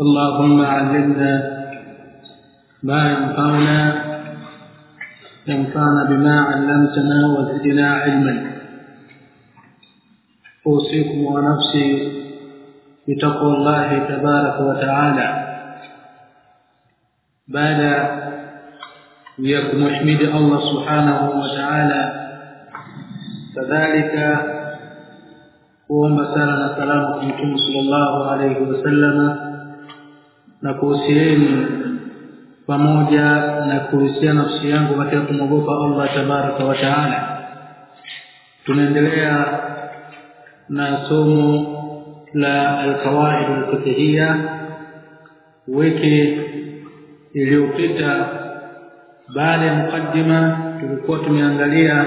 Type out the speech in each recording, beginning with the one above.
اللهم علمنا ما ينفعنا ينفعنا بما علمتنا وزدنا علما. أوصيكم ونفسي بتقوى الله تبارك وتعالى. بعد يحمد الله سبحانه وتعالى كذلك na salamu kwa Mtume sallallahu alayhi wasallama na kuhusieni pamoja na kuhusia nafsi yangu katika kumwogopa Allah tabaraka wa taala. Tunaendelea na somo la alqawaid alfiqhiyya. Wiki iliyopita baada ya mukaddima tulikuwa tumeangalia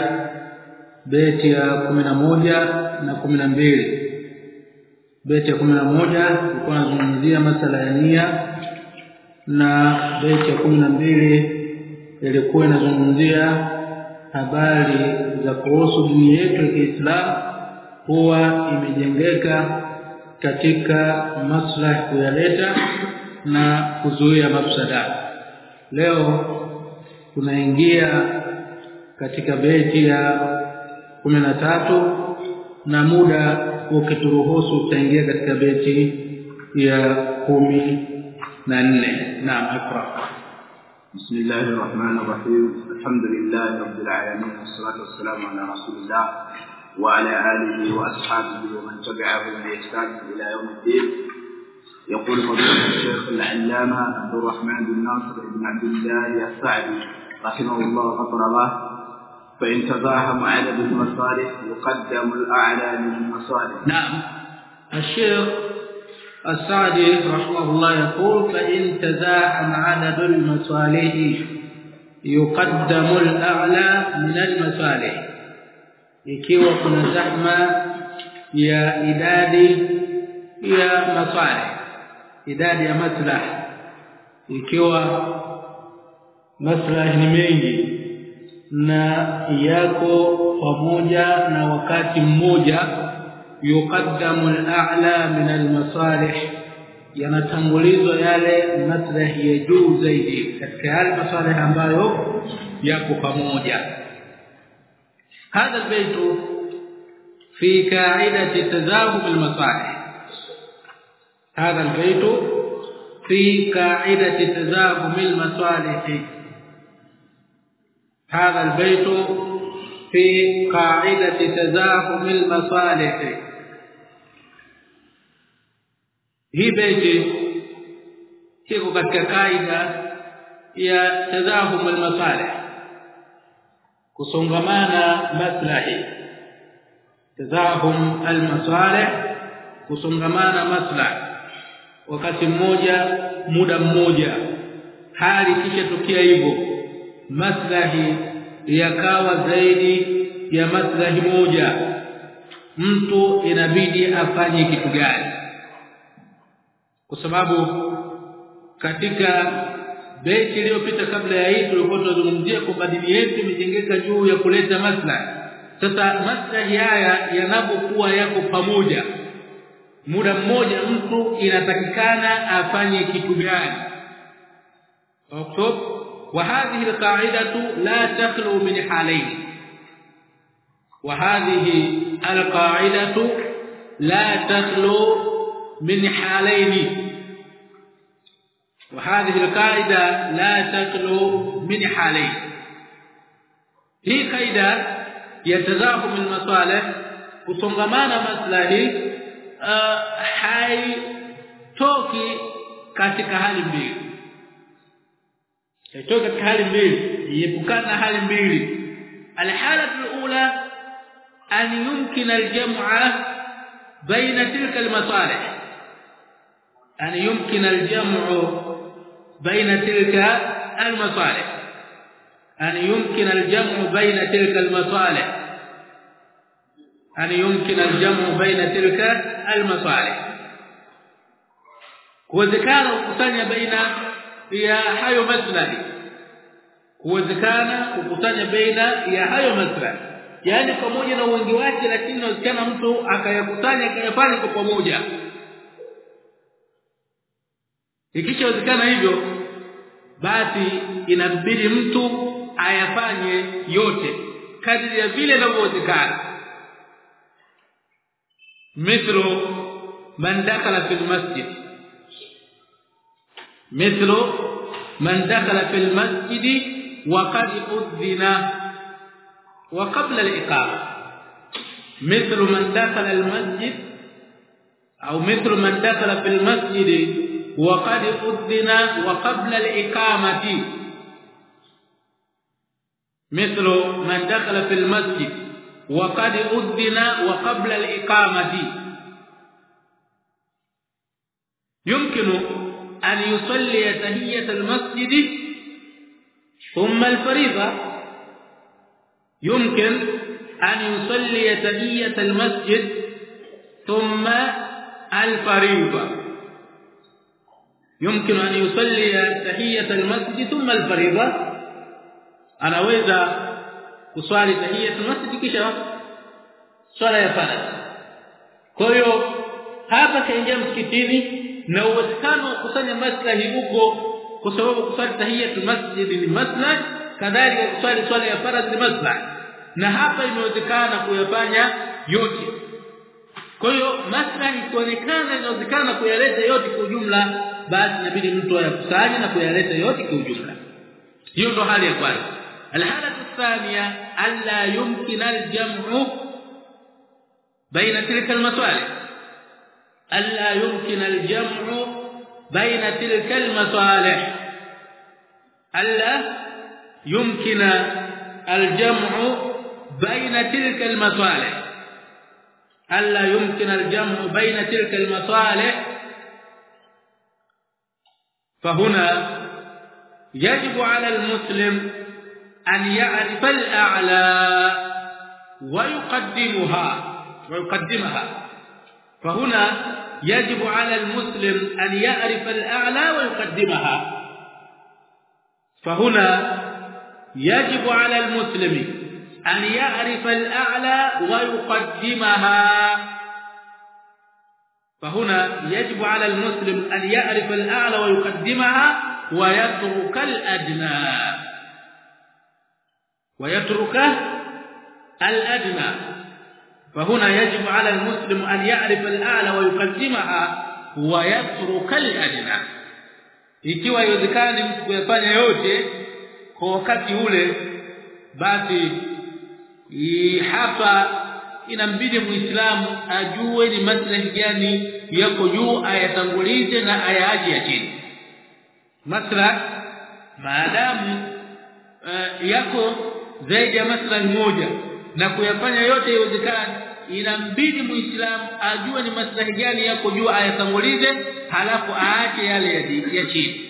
beti ya kumi na moja na kumi na mbili. Beti ya kumi na moja tulikuwa tunazungumzia masala ya nia na beti ya mbili ilikuwa inazungumzia habari za kuhusu dini yetu ya Kiislamu huwa imejengeka katika maslahi kuyaleta na kuzuia mafsada. Leo tunaingia katika beti ya tatu na muda ukituruhusu tutaingia katika beti ya kumi nne naam akra بسم الله الرحمن الرحيم. الحمد لله رب العالمين والصلاة والسلام على رسول الله وعلى آله وأصحابه ومن تبعهم بإحسان إلى يوم الدين. يقول فضيلة الشيخ العلامة عبد الرحمن بن ناصر بن عبد الله السعدي رحمه الله غفر له فإن تزاحم عدد المصالح يقدم الأعلى من المصالح. نعم. الشيخ السعدي رحمه الله يقول فإن تزاحم عدد المصالح يقدم الأعلى من المصالح. يكيوا كنا زحمة يا إدادي يا مصالح. اداد يا مصلح. يكيوا مصلح ni mengi na yako pamoja na wakati mmoja يقدم الأعلى من المصالح. ينتغلذ يله مصلحه يجو زيد ketika المصالح ambayo yako pamoja هذا البيت في قاعدة تذاهب المصالح. هذا البيت في قاعدة تذاهب المصالح. هذا البيت في قاعدة تذاهب المصالح. Hii beji kiko katika kaida ya tazahum almasalih kusongamana maslahi. Tazahum almasalih kusongamana maslahi. Wakati mmoja muda mmoja hali kisha tukia hivyo maslahi yakawa zaidi ya maslahi moja. Mtu inabidi afanye kitu gani kwa sababu katika beti iliyopita kabla ya hii tulikuwa tunazungumzia kwamba dini yetu imejengeka juu ya kuleta maslahi sasa maslahi haya yanapokuwa yako pamoja muda mmoja mtu inatakikana afanye kitu gani oktoba وهذه القاعده لا تخلو من حالين وهذه القاعده لا تخلو من حالين وهذه القاعدة لا تخلو من حالين. هي قاعدة يتزاحم المصالح وتصغمان مصالح هاي آه، توكي ketika hal توكي ketika hal mbili يبقىنا hal mbili الحالة الأولى أن يمكن الجمع بين تلك المصالح. أن يمكن الجمع بين tilka المصالح an yumkin aljam'u بين tilka المصالح ان يمكن الجمع بين تلك المصالح kuwezekana kukusanya بين ya حي maslahi. Kuwezekana kukusanya baina ya hayo maslahi. Yani pamoja na wengi wake lakini inawezekana mtu akayakusanya akayafanya kwa pamoja. Ikishawezekana hivyo basi inabidi mtu ayafanye yote kadri ya vile inavyowezekana. Mithlu man dakhala fil masjid. Mithlu man dakhala fil masjid wa qad udhina wa qabla al-iqama mithlu man dakhala al-masjid au mithlu man dakhala fil masjid udhina wa qabla al-iqamati مثل من دخل في المسجد وقد أذن وقبل الإقامة. يمكن أن يصلي تهية المسجد ثم الفريضة. يمكن أن يصلي تهية المسجد ثم الفريضة. يمكن أن يصلي تهية المسجد ثم الفريضة anaweza kuswali tahiyatul masjid kisha swala ya faradhi kwa hiyo hapa kaingia msikitini na uwezekano wa kusanya maslahi huko kwa sababu kuswali tahiyatul masjid ni maslahi kadhalika kuswali swala ya faradhi ni maslahi na hapa imewezekana kuyafanya yote kwa hiyo maslahi kuonekana inawezekana kuyaleta yote kwa ujumla Basi inabidi mtu ayakusanye na kuyaleta yote kwa ujumla. Hiyo ndo hali ya kwanza. الحالة الثانية ألا يمكن الجمع بين تلك المصالح ألا يمكن الجمع بين تلك المصالح ألا يمكن الجمع بين تلك المصالح ألا يمكن الجمع بين تلك المصالح فهنا يجب على المسلم أن يعرف الأعلى ويقدمها ويقدمها. فهنا يجب على المسلم أن يعرف الأعلى ويقدمها. فهنا يجب على المسلم أن يعرف الأعلى ويقدمها. فهنا يجب على المسلم أن يعرف الأعلى ويقدمها ويترك الأدنى. ويترك الأدنى. فهنا يجب على المسلم أن يعرف الأعلى ويقدمها ويترك الأدنى. Ikiwa iwezekani mtu kuyafanya yote kwa wakati ule basi hapa inambidi muislamu ajue ni maslahi gani yako juu ayatangulize na ayaaje ya chini maslahi maadamu uh, yako zaidi ya maslahi moja na kuyafanya yote iwezekana inambidi muislamu ajue ni maslahi gani yako juu ayatangulize halafu aache yale ya ya chini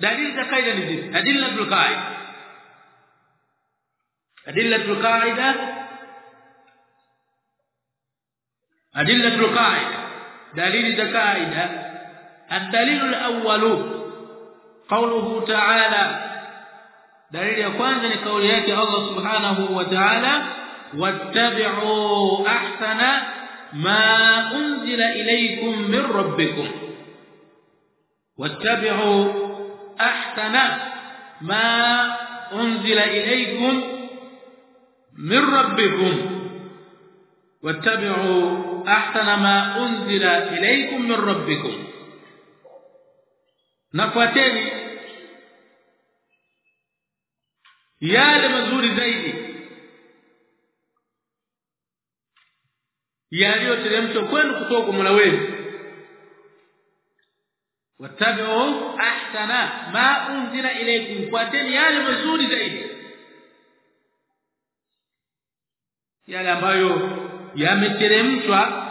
dalili za kaida ni zipi adilla qaida أدلة القاعدة. أدلة القاعدة. دليل القاعدة. الدليل الأول قوله تعالى. دليل الأول قوليات الله سبحانه وتعالى. واتبعوا أحسن ما أنزل إليكم من ربكم. واتبعوا أحسن ما أنزل إليكم min rabbikum wattabi'u ahsana ma unzila ilaykum min rabbikum nafuateni yale mazuri zaidi yaliyoteremshwa kwenu kutoka kwa Mola wenu wattabi'u ahsana ma unzila ilaykum fuateni yale mazuri zaidi yale ambayo yameteremshwa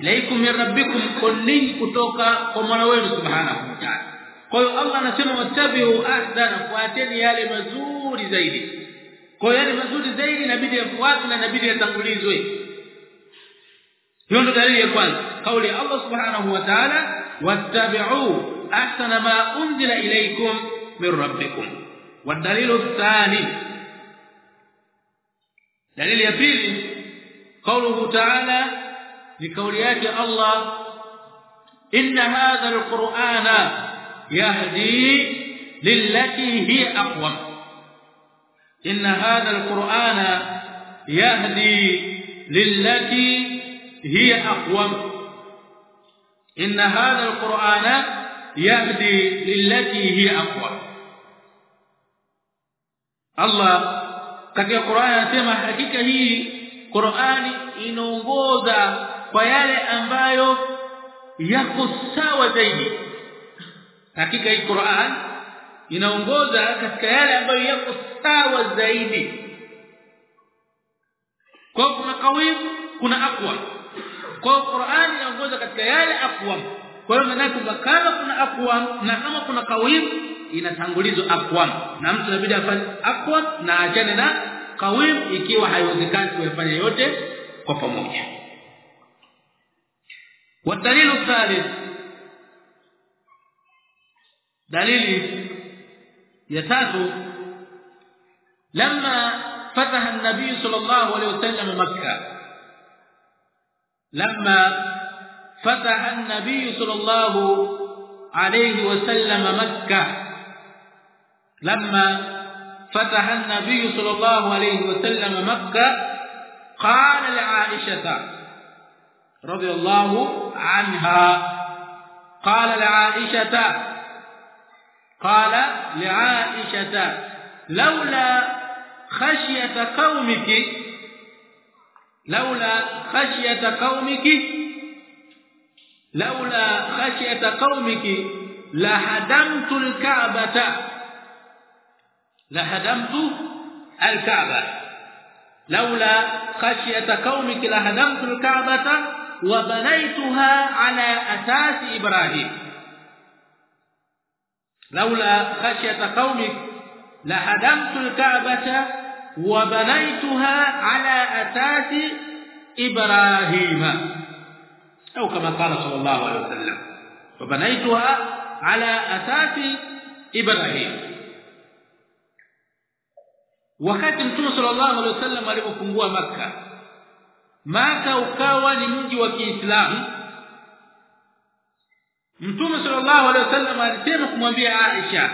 ilaikum min rabbikum kullin kutoka kwa Mola wenu subhanahu wa ta'ala kwa hiyo Allah anasema wattabi'u ahsana fuateni yale mazuri zaidi kwa hiyo yale mazuri zaidi inabidi yafuatwe na inabidi yatangulizwe hiyo ndio dalili ya kwanza kauli ya Allah subhanahu wa ta'ala wattabi'u ahsana ma unzila ilaykum min rabbikum والدليل الثاني دليل ya قوله تعالى لقوليات الله إن هذا القرآن يهدي للتي هي أقوم إن هذا القرآن يهدي للتي هي أقوم إن هذا القرآن يهدي للتي هي أقوم الله katika Qur'an anasema hakika hii Qur'ani inaongoza kwa yale ambayo yako sawa zaidi. Hakika hii Qur'an inaongoza katika yale ambayo yako sawa zaidi. Kwa kuna kawim kuna aqwa kwa Qur'an inaongoza katika yale aqwa kwa hiyo maana kama kuna aqwa na kama kuna kawim inatangulizwa aqwam na mtu inabidi afanye aqwam na achane na kawim ikiwa haiwezekani kuyafanya yote kwa pamoja والدليل الثالث دليل يتاتو لما فتح النبي صلى الله عليه وسلم مكة لما فتح النبي صلى الله عليه وسلم مكة لما فتح النبي صلى الله عليه وسلم مكة قال لعائشة رضي الله عنها قال لعائشة قال لعائشة لولا خشية قومك لولا خشية قومك لولا خشية قومك لهدمت الكعبة. لهدمت الكعبة. لولا خشية قومك لهدمت الكعبة وبنيتها على أساس إبراهيم. لولا خشية قومك لهدمت الكعبة وبنيتها على أساس إبراهيم. أو كما قال صلى الله عليه وسلم وبنيتها على أساس إبراهيم. Wakati mtume sallallahu alaihi wasallam alipofungua maka maka ukawa ni mji wa Kiislamu. Mtume sallallahu alaihi wasallam alisema kumwambia Aisha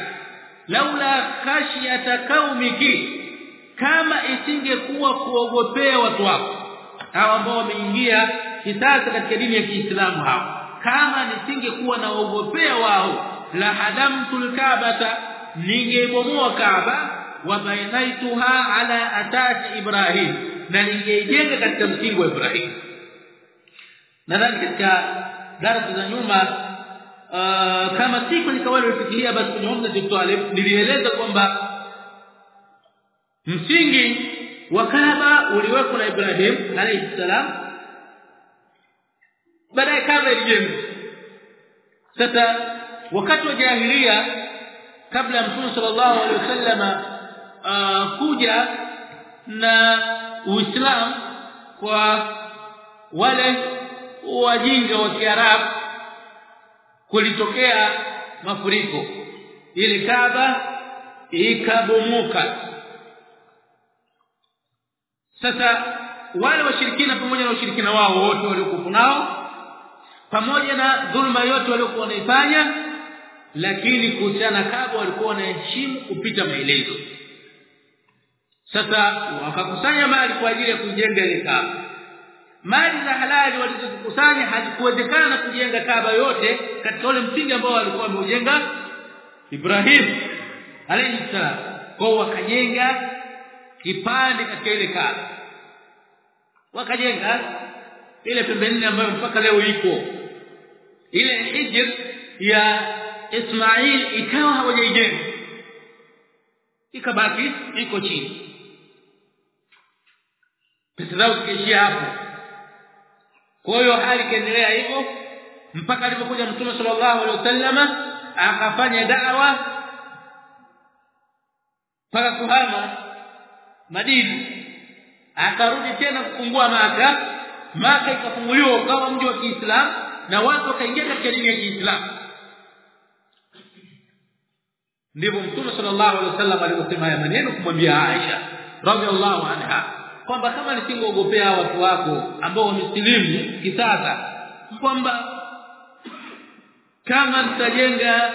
laula khashiyata qaumiki kama isingekuwa kuogopea watu wako hao ambao wameingia kisasa katika dini ya Kiislamu hao kama nisingekuwa naogopea wao la hadamtul kaabata ningebomoa kaaba bainaituha ala atati ibrahim na ningeijenga katika msingi wa ibrahim nadhani katika darasa za nyuma uh, kama si kwenye kawaida ulifikiria basi kwenye umma Talib nilieleza kwamba msingi wa Kaaba uliwekwa na Ibrahim alayhi salam baadaye Kaaba ilijengwa sasa wakati wa jahiliya kabla ya Mtume sallallahu alaihi wasallam uh, kuja na Uislamu kwa wale wajinga wa Kiarabu kulitokea mafuriko. Ili kaba ikabomoka sasa wale washirikina pamoja na washirikina wao wote waliokuwa nao pamoja na dhulma yote waliokuwa wanaifanya lakini kuhusiana Kaaba walikuwa wanaheshimu kupita maelezo sasa wakakusanya mali kwa ajili ya kujenga ile Kaaba. Mali za halali walizokusanya hazikuwezekana kujenga Kaaba yote katika ule msingi ambao walikuwa wameujenga Ibrahim alayhi salam. Kwa wakajenga kipande katika ile Kaaba. Wakajenga ile pembe nne ambayo mpaka leo iko ile hijr ya Ismail ikawa hawajaijenga. Ikabaki iko chini pesa zao zikaishia hapo. Kwa hiyo hali kaendelea hivyo mpaka alipokuja mtume sallallahu alaihi wasallama akafanya da'wa mpaka kuhama Madina. Akarudi tena kufungua Maka. Maka ikafunguliwa ukawa mji wa Kiislamu na watu wakaingia katika dini ya Kiislamu. Ndivyo mtume sallallahu alaihi wasallam aliposema haya maneno kumwambia Aisha radhiallahu anha kwamba kama nisingeogopea watu wako ambao wamesilimu kisasa kwamba kama nitajenga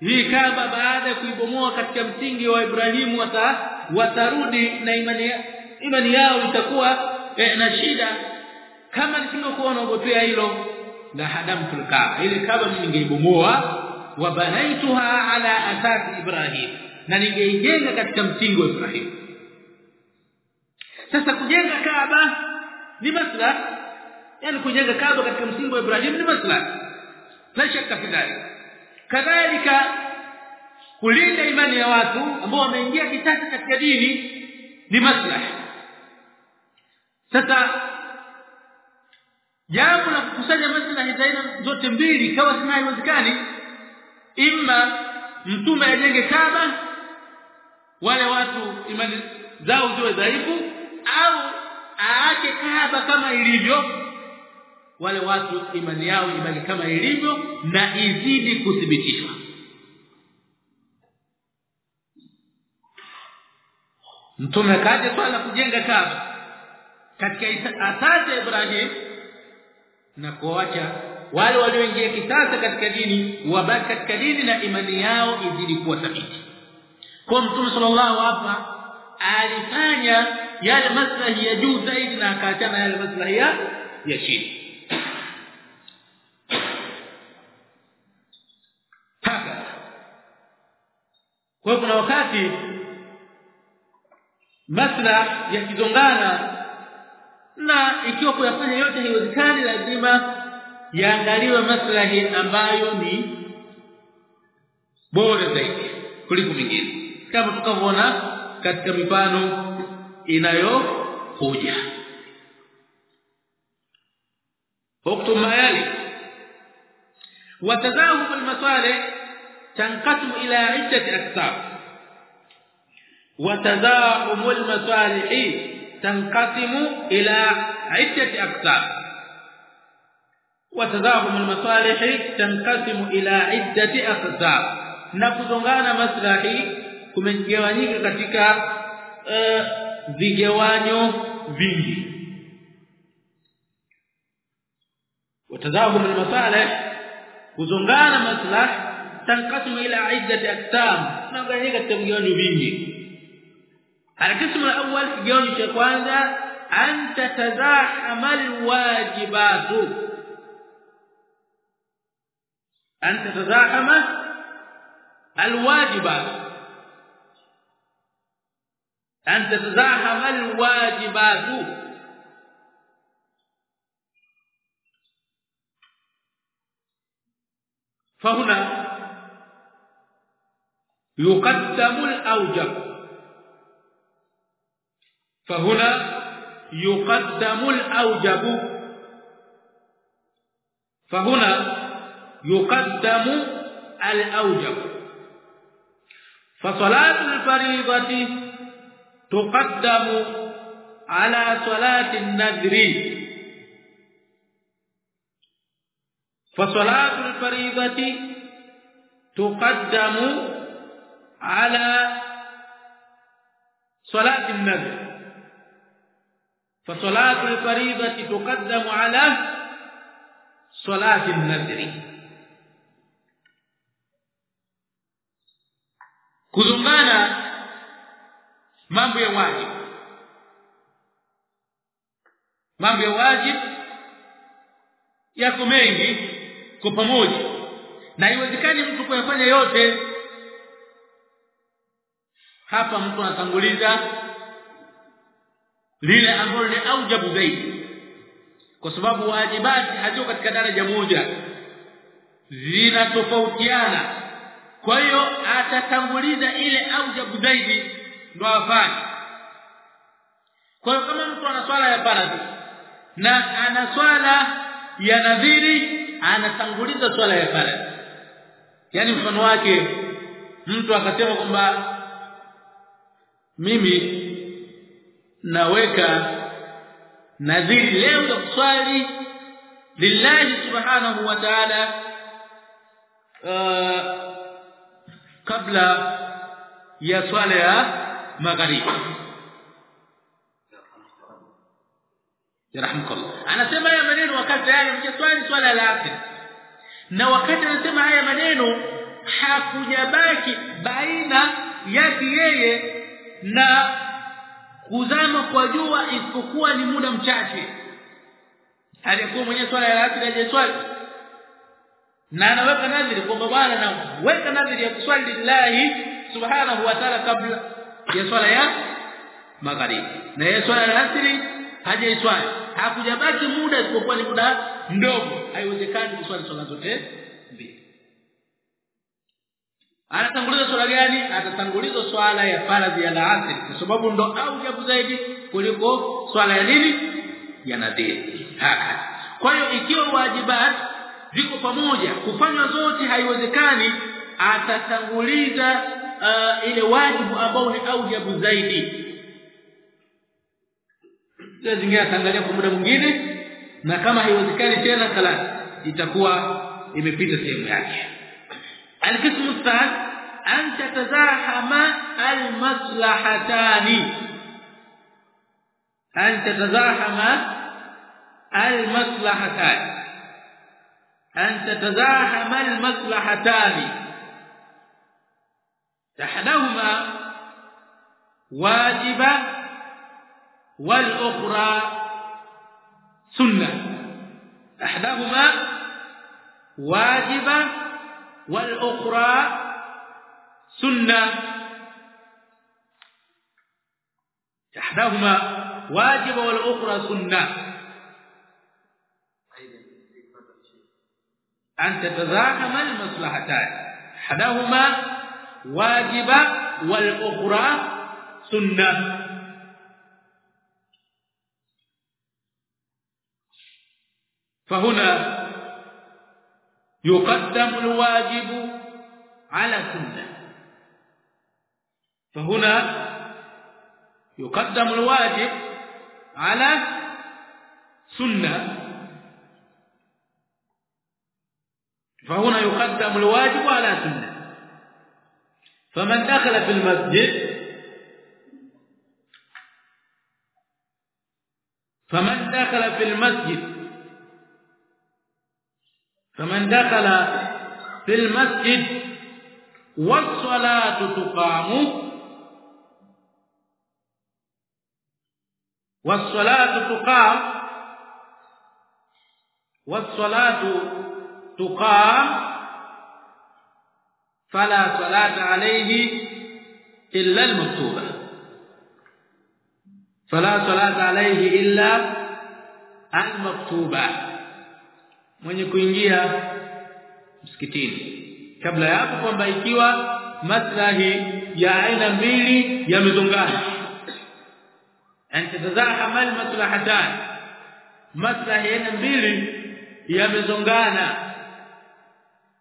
hii kama baada ya kuibomoa katika msingi wa Ibrahimu wata, watarudi na imani imani yao itakuwa eh, na shida. Kama nisingekuwa naogopea hilo la hadamtul Kaaba. Ile Kaaba mimi ningeibomoa wa banaituha ala asasi Ibrahim na ningeijenga katika msingi wa Ibrahim sasa kujenga Kaaba ni maslahi yani kujenga Kaaba katika msingi wa Ibrahim ni maslahi la shaka fidali kadhalika kulinda imani ya watu ambao wameingia kitasa katika dini ni maslahi sasa jambo la kukusanya maslahi za aina zote mbili kama sina haiwezekani imma mtume ajenge kaba wale watu imani zao ziwe dhaifu au aache Kaaba kama ilivyo. Wale watu imani yao ibaki kama ilivyo na izidi kuthibitishwa. Mtume kaje swala kujenga Kaaba. Katika asasi ya Ibrahim na kuacha wale walioingia kisasa katika dini wabaki katika dini na imani yao izidi kuwa thabiti. Kwa mtume sallallahu hapa alifanya yale maslahi ya juu zaidi na akaachana yale maslahi ya ya chini. Haka. Kwa kuna wakati masla yakizongana na ikiwa kuyafanya yote haiwezekani lazima yaangaliwe maslahi ambayo ni bora zaidi kuliko mingine kama tukavona katika mifano inayokuja وقت ما يلي وتذاهب المصالح تنقسم إلى عدة أقسام وتذاهب المصالح تنقسم إلى عدة أقسام وتذاهب المصالح تنقسم إلى عدة أقسام na kuzongana maslahi kumegawanyika katika vigawanyo vingi وتذاهب المصالح kuzongana maslahi tanqasimu ila iddati aqsam nagawanyika katika vigawanyo vingi القسم الاول kigawanyo cha kwanza an tatazahama alwajibat an tatazahama alwajibat أن تتزاحم الواجبات. فهنا يقدم الأوجب. فهنا يقدم الأوجب. فهنا يقدم الأوجب. فصلاة الفريضة تقدم على صلاة النذر. فصلاة الفريضة تقدم على صلاة النذر. فصلاة الفريضة تقدم على صلاة النذر. كذمانا mambo ya wajibu. Mambo ya wajibu yako mengi kwa pamoja. Na haiwezekani mtu kuyafanya yote. Hapa mtu anatanguliza lile ambalo ni aujabu zaidi. Kwa sababu wajibati hazio katika daraja moja. Zinatofautiana. Kwa hiyo atatanguliza ile aujabu zaidi ndo afanye kwa hiyo kama mtu ana swala ya faradhi na ana swala ya nadhiri anatanguliza swala ya faradhi. Yani mfano wake mtu akasema kwamba mimi naweka nadhiri leo ya kuswali lillahi subhanahu wa ta'ala uh, kabla ya swala ya magharibi. Yarhamkallah. Anasema haya maneno wakati tayari mjeswali swala la afya na wakati anasema haya maneno hakujabaki baina yake yeye na kuzama kwa jua isipokuwa ni muda mchache. Alikuwa mwenye swala ya asr hajaswali na anaweka nadhiri kwamba bwana na weka nadhiri ya kuswali lillahi subhanahu wa ta'ala kabla ya swala ya magharibi. Na ya swala ya asri hajaiswali hakujabaki muda isipokuwa ni muda mdogo. Haiwezekani kuswali swala zote mbili. Anatanguliza swala gani? Atatanguliza swala ya faradhi ya asri kwa sababu ndo au jabu zaidi kuliko swala ya nini? Ya nadhiri. Haka. Kwa hiyo ikiwa wajibat ziko pamoja kufanya zote haiwezekani atatanguliza uh, ile wajibu ambao ni aujabu zaidi. Lazima zingine kwa muda mwingine na kama haiwezekani tena sala itakuwa imepita sehemu yake. Alqismu thalath an tatazahama almaslahatani an tatazahama almaslahatani an tatazahama almaslahatani احداهما واجبة والأخرى سنة. احداهما واجبة والأخرى سنة. احداهما واجبة والأخرى سنة. أن تتزاحم المصلحتان. احداهما واجبة والأخرى سنة. فهنا يقدم الواجب على سنة. فهنا يقدم الواجب على سنة. فهنا يقدم الواجب على سنة. فمن دخل في المسجد فمن دخل في المسجد فمن دخل في المسجد والصلاة تقام والصلاة تقام والصلاة تقام فلا صلاه عليه الا المكتوبه فلا صلاه عليه الا المكتوبه mwenye kuingia msikitini kabla ya hapo kwamba ikiwa maslahi ya aina mbili yamezongana antazahama almaslahatan maslahi aina mbili yamezongana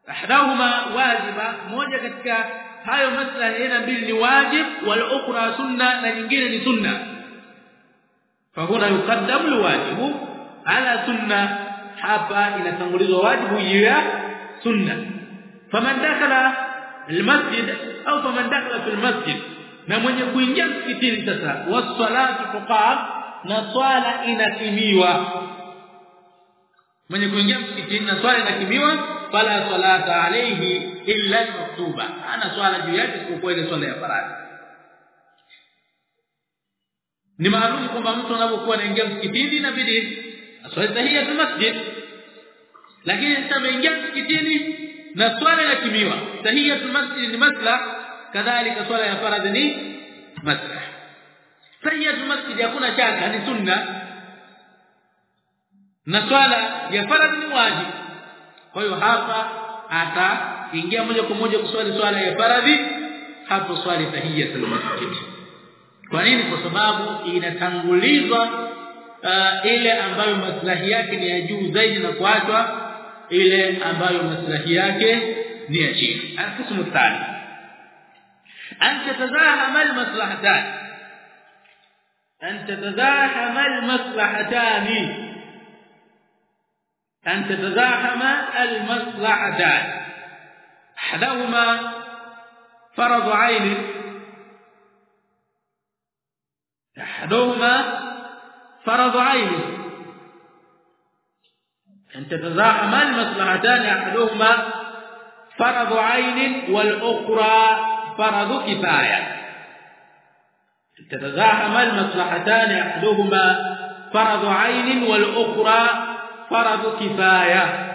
ahdahuma wajiba moja katika hayo maslahi aina mbili ni wajib wal ukhra sunna na nyingine ni sunna fahuna yuqaddamu alwajibu ala sunna hapa inatangulizwa wajibu ya sunna faman dakhala almasjid au faman dakhala fil masjid na mwenye kuingia msikitini sasa wassalatu tuqam na swala inatimiwa mwenye kuingia msikitini na swala inakimiwa fala salata alayhi illa maktuba. Ana swala juu yake isipokuwa ile swala ya faradhi ni maalum kwamba mtu anapokuwa anaingia msikitini inabidi aswali tahiyatul masjid. Lakini sasa ameingia msikitini na swala inakimiwa tahiyatul masjid ni masla kadhalika swala ya faradhi ni masla. Tahiyatul masjid hakuna shaka ni sunna. Na swala ya faradhi ni wajibu kwa hiyo hapa ataingia moja kwa moja kuswali swala ya faradhi hapo swali tahiyatul masjid kwa nini? Kwa sababu inatangulizwa uh, ile ambayo maslahi yake ni ya juu zaidi na kuachwa ile ambayo maslahi yake ni ya chini. Alqismu thani. An tatazahama almaslahatan an tatazahama almaslahatan أن تتزاحم المصلحتان أحدهما فرض عين. أحدهما فرض عين. أن تتزاحم المصلحتان أحدهما فرض عين والأخرى فرض كفاية. تتزاحم المصلحتان أحدهما فرض عين والأخرى فرض كفاية.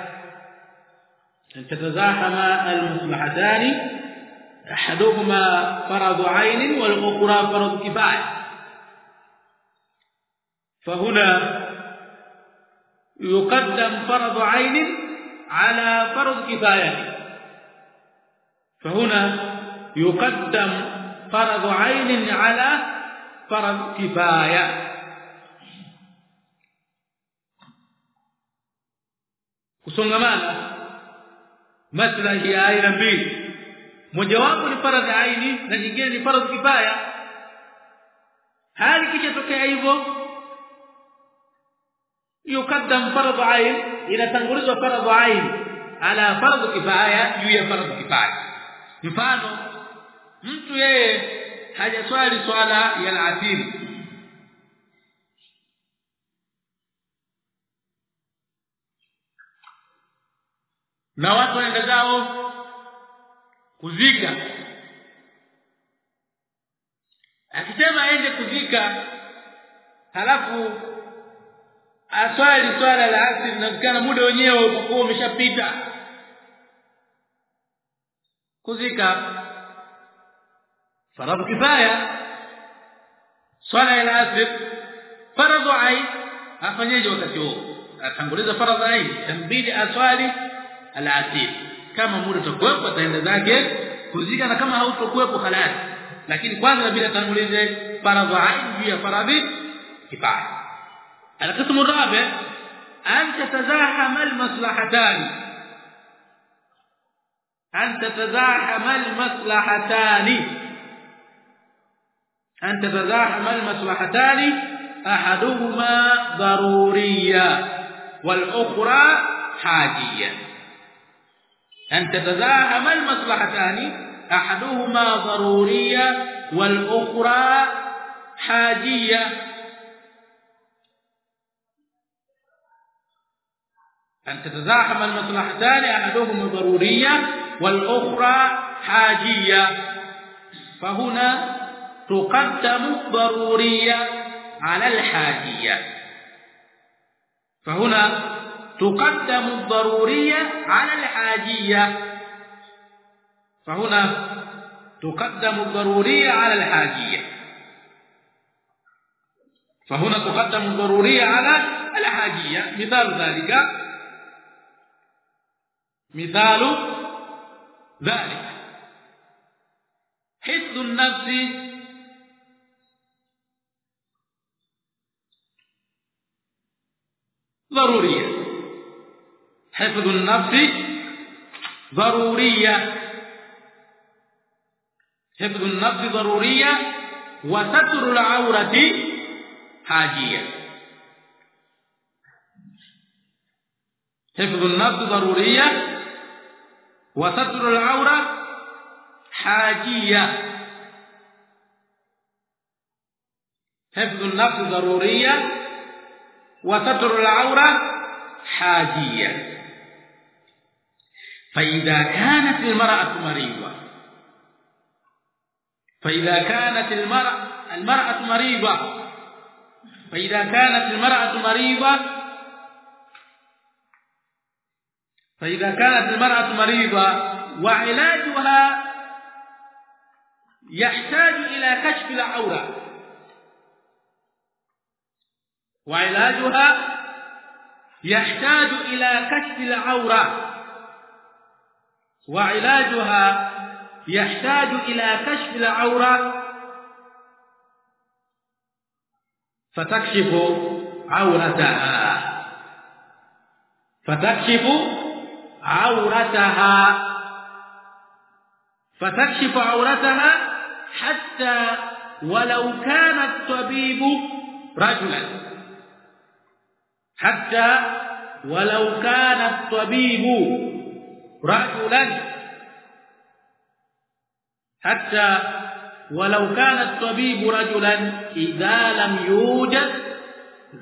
ان تتزاحم المصلحتان أحدهما فرض عين والأخرى فرض كفاية. فهنا يقدم فرض عين على فرض كفاية. فهنا يقدم فرض عين على فرض كفاية. Kusongamana. Maslahi ya aina mbili. Mojawapo ni faradhi aini na nyingine ni faradhi kifaya hali kishatokea hivyo yukaddam faradhi ain inatangulizwa faradhi ain ala faradhi kifaya juu ya faradhi kifaya mfano mtu yeye hajaswali swala ya al-asiri na watu wanaenda zao kuzika akisema aende kuzika halafu aswali swala la asiri na muda wenyewe utakuwa umeshapita. Kuzika faradhu kifaya swala ya asr faradhu ain afanyeje wakati huo? Atanguliza faradhu ain tambidi aswali alasir kama muda utakuwepo ataenda zake kuzika na kama hautokuwepo halali lakini kwanza bila tangulize faradhi juu ya faradhi kifaya alqism arabi an tatazahama almaslahatan an tatazahama almaslahatan an tatazahama almaslahatan ahaduhuma daruriyya والاخرى حاجيه أن تتزاحم المصلحتان أحدهما ضرورية والأخرى حاجية. أن تتزاحم المصلحتان أحدهما ضرورية والأخرى حاجية. فهنا تقدم الضرورية على الحاجية. فهنا تقدم الضرورية على الحاجية. فهنا تقدم الضرورية على الحاجية. فهنا تقدم الضرورية على الحاجية. مثال ذلك. مثال ذلك. حفظ النفس. ضرورية. حفظ النفس ضرورية. حفظ النفس ضرورية وستر العورة حاجية. حفظ النفس ضرورية وستر العورة حاجية. حفظ النفس ضرورية وستر العورة حاجية. فإذا كانت المرأة مريضة. فإذا كانت المرأة المرأة مريضة. فإذا كانت المرأة مريضة فإذا كانت المرأة مريضة وعلاجها يحتاج إلى كشف العورة. وعلاجها يحتاج إلى كشف العورة. وعلاجها يحتاج إلى كشف العورة. فتكشف عورتها. فتكشف عورتها. فتكشف عورتها حتى ولو كان الطبيب رجلا. حتى ولو كان الطبيب رجلا. حتى ولو كان الطبيب رجلا إذا لم يوجد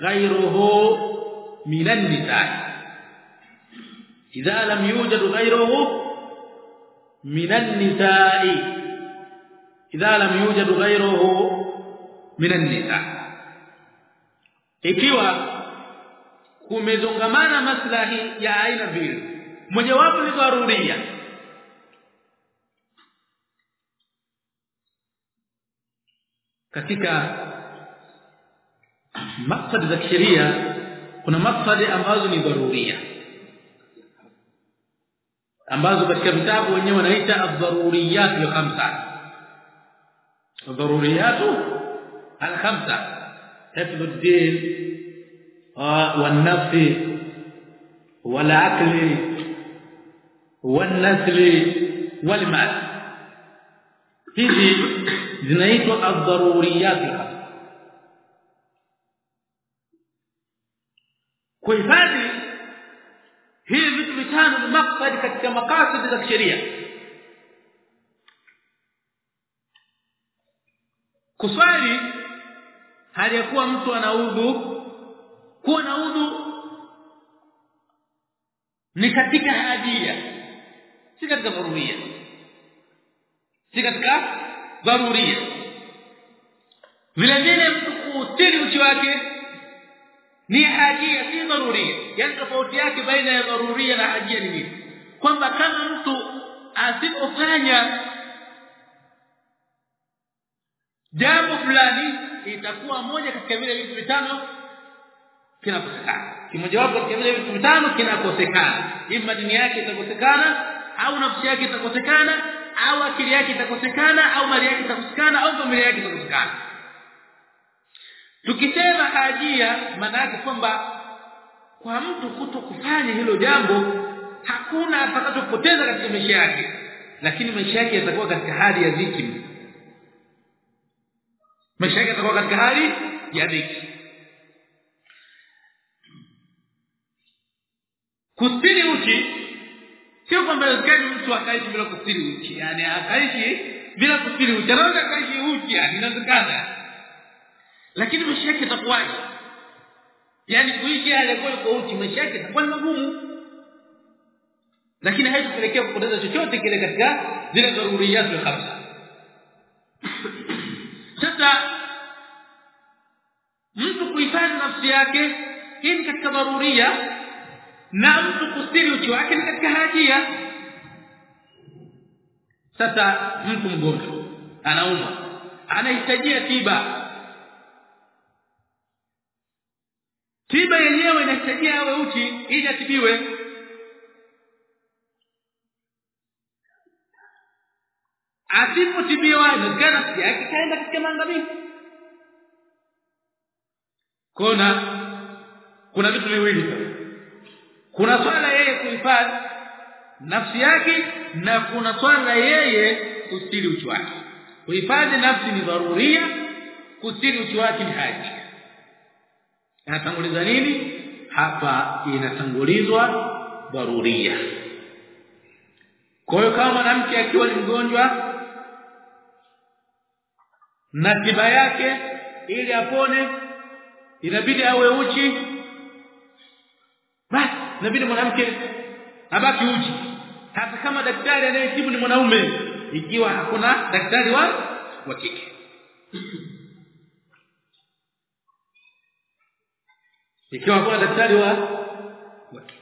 غيره من النساء. إذا لم يوجد غيره من النساء. إذا لم يوجد غيره من النساء. ikiwa kumezongamana maslahi ya aina mbili. mojawapo ni dharuria katika maksadi za kisheria kuna maksadi ambazo ni dharuria ambazo katika vitabu wenyewe wanaita ad-daruriyat al-khamsa ad-daruriyat al-khamsa حفظ الدين والنفس والعقل والنسل والمال hizi zinaitwa ad-daruriyat kuhifadhi hivi vitu vitano ni maksadi katika makasidi za kisheria kuswali hali ya kuwa mtu anaudhu kuwa na udhu ni katika hajia si katika dharuria si katika dharuria vile vile mtu kutiri uchi wake ni hajia si dharuria yani tofauti yake baina ya dharuria na hajia ni nini? Kwamba kama mtu asipofanya jambo fulani itakuwa moja katika vile vitu vitano kinakosekana. Kimojawapo katika vile vitu vitano kinakosekana. Ima dini yake itakosekana au nafsi yake itakosekana au akili yake itakosekana au mali yake itakosekana au familia yake itakosekana. Tukisema hajia maana yake kwamba kwa mtu kuto kufanya hilo jambo hakuna atakachopoteza katika maisha yake. Lakini maisha yake yatakuwa katika hali ya dhiki. Maisha yake yatakuwa katika hali ya dhiki. Kustiri uchi sio kwamba lazima mtu akaishi bila kustiri uchi. Yani akaishi bila kustiri uchi. Anaweza akaishi uchi yani inawezekana. Lakini maisha yake yatakuwaje? Yani kuishi yale kwa kwa uchi maisha yake yatakuwa magumu. Lakini haitupelekea kupoteza chochote kile katika zile daruriyat al-khamsa sasa mtu kuhifadhi nafsi yake hii ni katika dharuria na mtu kustiri uchi wake ni katika hajia sasa mtu mgonjwa anauma anahitajia tiba. Tiba yenyewe inahitajia awe uchi ili atibiwe. Asipotibiwa inawezekana yake kaenda katika maangamizi kona kuna vitu viwili sasa kuna swala yeye kuhifadhi nafsi yake na kuna swala yeye kustiri uchi wake. Kuhifadhi nafsi ni dharuria kustiri uchi wake ni haji inatanguliza nini? Hapa inatangulizwa dharuria kwa hiyo kama mwanamke akiwa ni mgonjwa na tiba yake ili apone inabidi awe uchi basi inabidi mwanamke abaki uchi hata kama daktari anayetibu ni mwanaume ikiwa hakuna daktari wa wa kike ikiwa hakuna daktari wa wa kike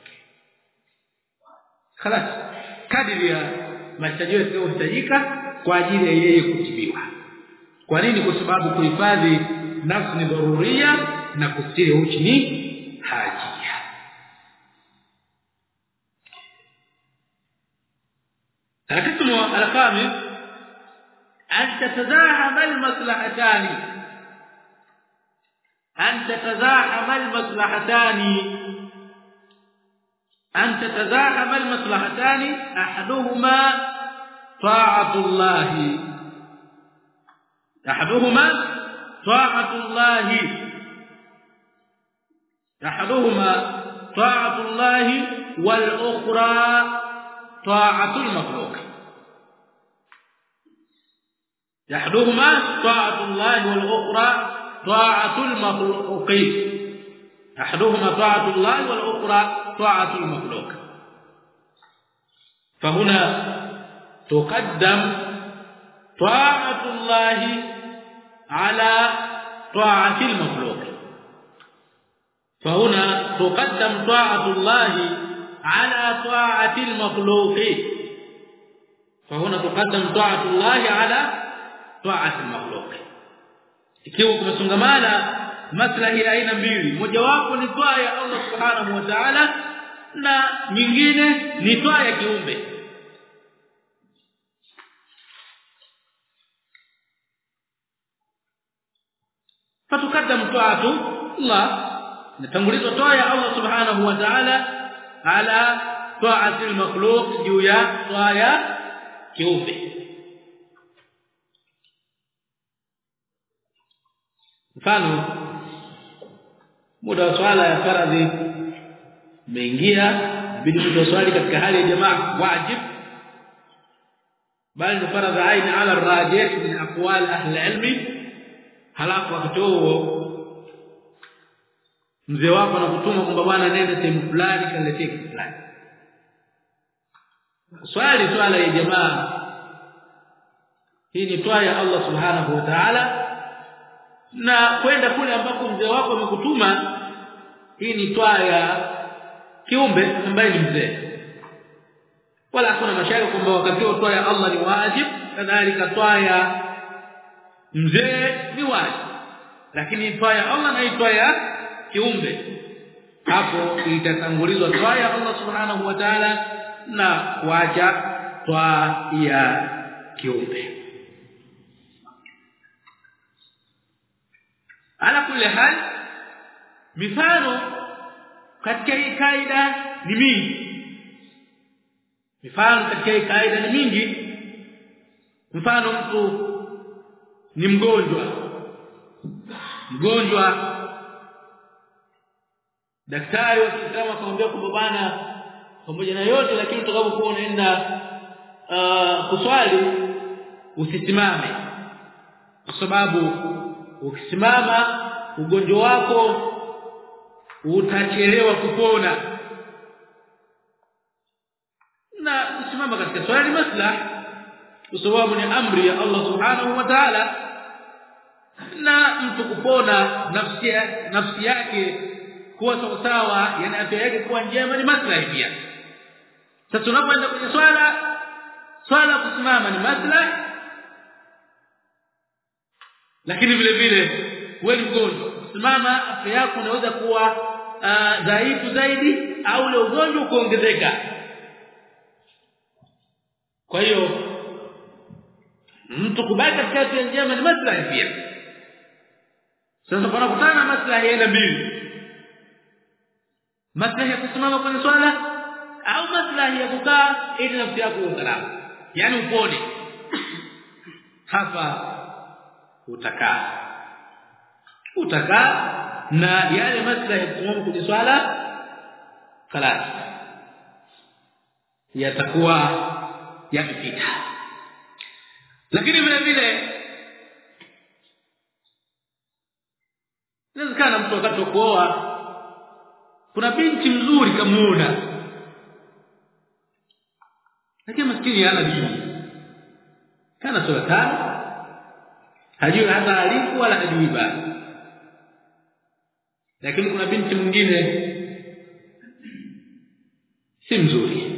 خلاص kadiri ya mahitaji yanayohitajika kwa ajili ya yeye kutibiwa kwa nini kwa sababu kuhifadhi nafsi ni dharuria na kustiri uchi ni hajia تركتلوا الخامس أن تتزاحم المصلحتان. أن تتزاحم المصلحتان. أن تتزاحم المصلحتان. أحدهما طاعة الله. أحدهما طاعة الله. أحدهما طاعة الله والأخرى طاعة المخلوق. يحدهما طاعة الله والأخرى طاعة المخلوق. أحدهما طاعة الله والأخرى طاعة المخلوق. فهنا تقدم طاعة الله على طاعة المخلوق. فهنا تقدم طاعة الله على طاعه المخلوق فهنا تقدم طاعه الله على طاعه المخلوق ikiwa kumesongamana maslahi ya aina mbili mojawapo ni toa ya Allah subhanahu wa ta'ala na nyingine ni toa ya kiumbe fatukadam ta'atu Allah natangulizwa toa ya Allah subhanahu wa ta'ala ala ta'ati al-makhluq juu ya toa ya kiumbe mfano muda wa swala ya faradhi umeingia bidi mtu swali katika hali ya jamaa wajib. Bali faradhi aina ala rajih min aqwal ahli ilmi halafu wakati huo mzee wako anakutuma kwamba bwana nenda sehemu fulani kaletee kitu fulani. Swali swala ya jamaa. Hii ni toa ya Allah subhanahu wa ta'ala. Na kwenda kule ambako mzee wako amekutuma hii ni toa ya kiumbe ambaye ni mzee. Wala hakuna mashaka kwamba wakati wa toa ya Allah ni wajib kadhalika toa ya mzee ni wajib. Lakini toa ya Allah na toa ya kiumbe. Hapo itatangulizwa toa ya Allah subhanahu wa ta'ala na kuacha toa ya kiumbe. Ala kulli hal mifano katika hii kaida ni mingi. Mifano katika hii kaida ni mingi. Mfano mtu ni mgonjwa. Mgonjwa daktari wa Kiislamu akamwambia kwamba bana pamoja na yote lakini utakapokuwa unaenda uh, kuswali usisimame. Kwa sababu ukisimama ugonjwa wako utachelewa kupona. Na kusimama katika swali masla kwa sababu ni amri ya Allah subhanahu wa ta'ala. Na mtu kupona nafsi nafsi yake kuwa sawa yani afya yake kuwa njema ni maslahi pia. Sasa tunapoenda kwenye swala swala kusimama ni maslahi. Lakini vile vile wewe mgonjwa kusimama afya yako inaweza kuwa dhaifu zaidi au ule ugonjwa kuongezeka kwa hiyo mtu kubaki katika njema ni maslahi pia. Sasa panakutana maslahi ya mbili maslahi ya kusimama kwenye swala au maslahi ya kukaa ili nafsi yako iwe salama yani upone. Hapa utakaa. Utakaa na yale maslahi ya kusimama kwenye swala khalas yatakuwa yakipita. Lakini vile vile inawezekana mtu wakati wa kuoa kuna binti mzuri kamuona. Lakini maskini ana dini kana sura tano. Hajui hata alifu wala hajui bali lakini kuna binti mwingine. Si mzuri.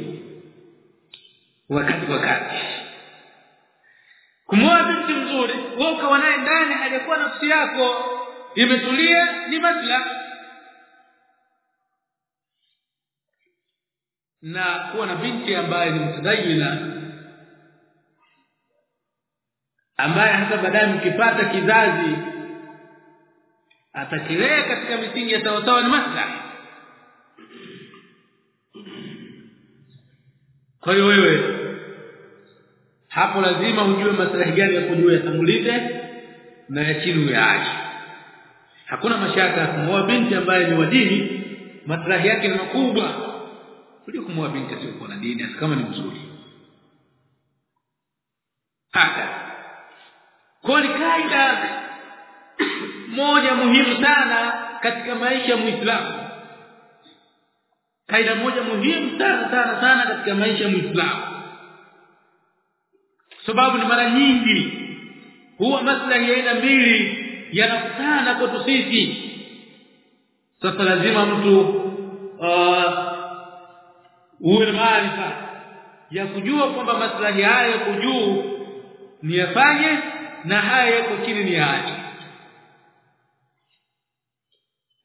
Wakati wakati. Kumwoa binti mzuri wewe ukawa naye ndani aliyekuwa nafsi yako. Imetulia ni masla na kuwa na binti ambaye ni mtadayina ambaye hata baadaye mkipata kizazi atakilea katika misingi ya sawasawa sawa ni maslahi kwa hiyo wewe hapo lazima ujue maslahi gani ya kujua yatangulize na ya chini uyaache. Hakuna mashaka kumwoa binti ambaye ni wadini maslahi yake ni makubwa kuliko kumwoa binti asiyokuwa na dini hata kama ni mzuri. Haka kwa kaida moja muhimu sana katika maisha ya Muislamu. Kaida moja muhimu sana sana sana katika maisha ya Muislamu. Sababu ni mara nyingi huwa maslahi ya aina mbili yanakutana kwetu sisi. Sasa lazima mtu uh, uwe maarifa ya kujua kwamba maslahi haya yako juu ni yafanye na haya yako chini ni yaache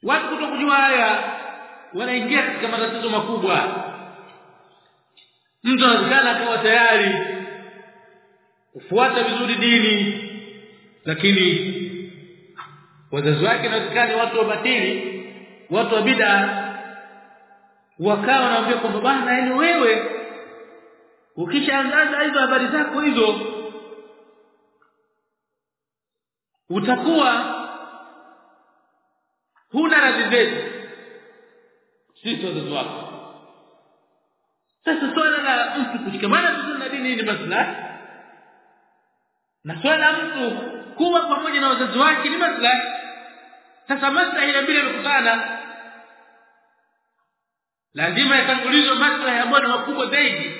watu kutokujua haya wanaingia katika matatizo makubwa. Mtu anazikana akawa tayari kufuata vizuri dini lakini wazazi wake na watu wa batili watu wa bid'a wakawa wanaambia kwamba bwana yani wewe. Ukishaangaza hizo habari zako hizo utakuwa huna radhi zetu. Sisi wazazi wako sasa swala la mtu kushikamana vizuri na dini ni maslahi na swala mtu kuwa pamoja na wazazi wake ni maslahi sasa maslahi ya bila kukutana lazima yatangulizwe maslahi ambayo ni makubwa zaidi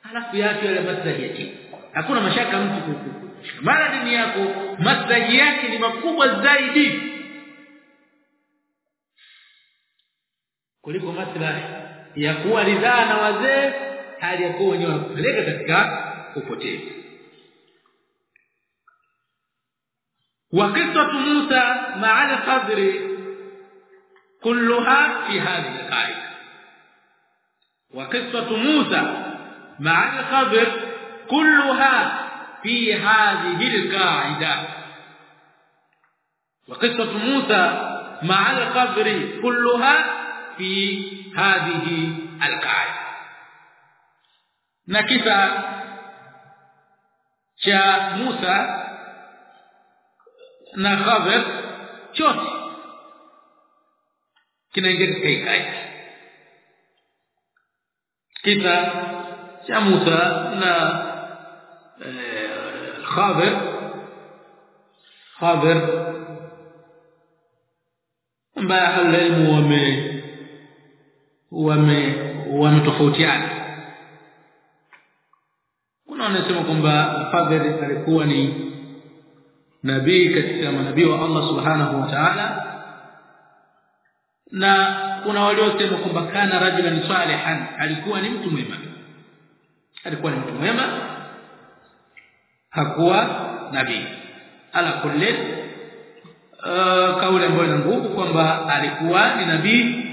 halafu yake yale maslahi ya chini hakuna mashaka mtu mara dini yako maslahi yake ni makubwa zaidi kuliko maslahi ya kuwa ridhaa na wazee hali ya kuwa wenyewe wanakupeleka katika upotevu وقصه موسى مع الخضر كلها في هذه القاعده وقصة موسى مع الخضر كلها في هذه القاعدة. وقصة موسى مع الخضر كلها في هذه القاعدة. نكفى cha Musa na Khadir chote kinaingia katika kisa cha Musa na eh, Khadir. Khadir. Ambaye halilmu wame wame wametofautiana kuna wanasema kwamba Khadir alikuwa ni nabii katika manabii wa Allah subhanahu wa ta'ala na kuna waliosema kwamba kana rajulan salihan alikuwa ni mtu mwema. Alikuwa ni mtu mwema hakuwa nabii. Ala kulli uh, kauli ambayo ina nguvu kwamba alikuwa ni nabii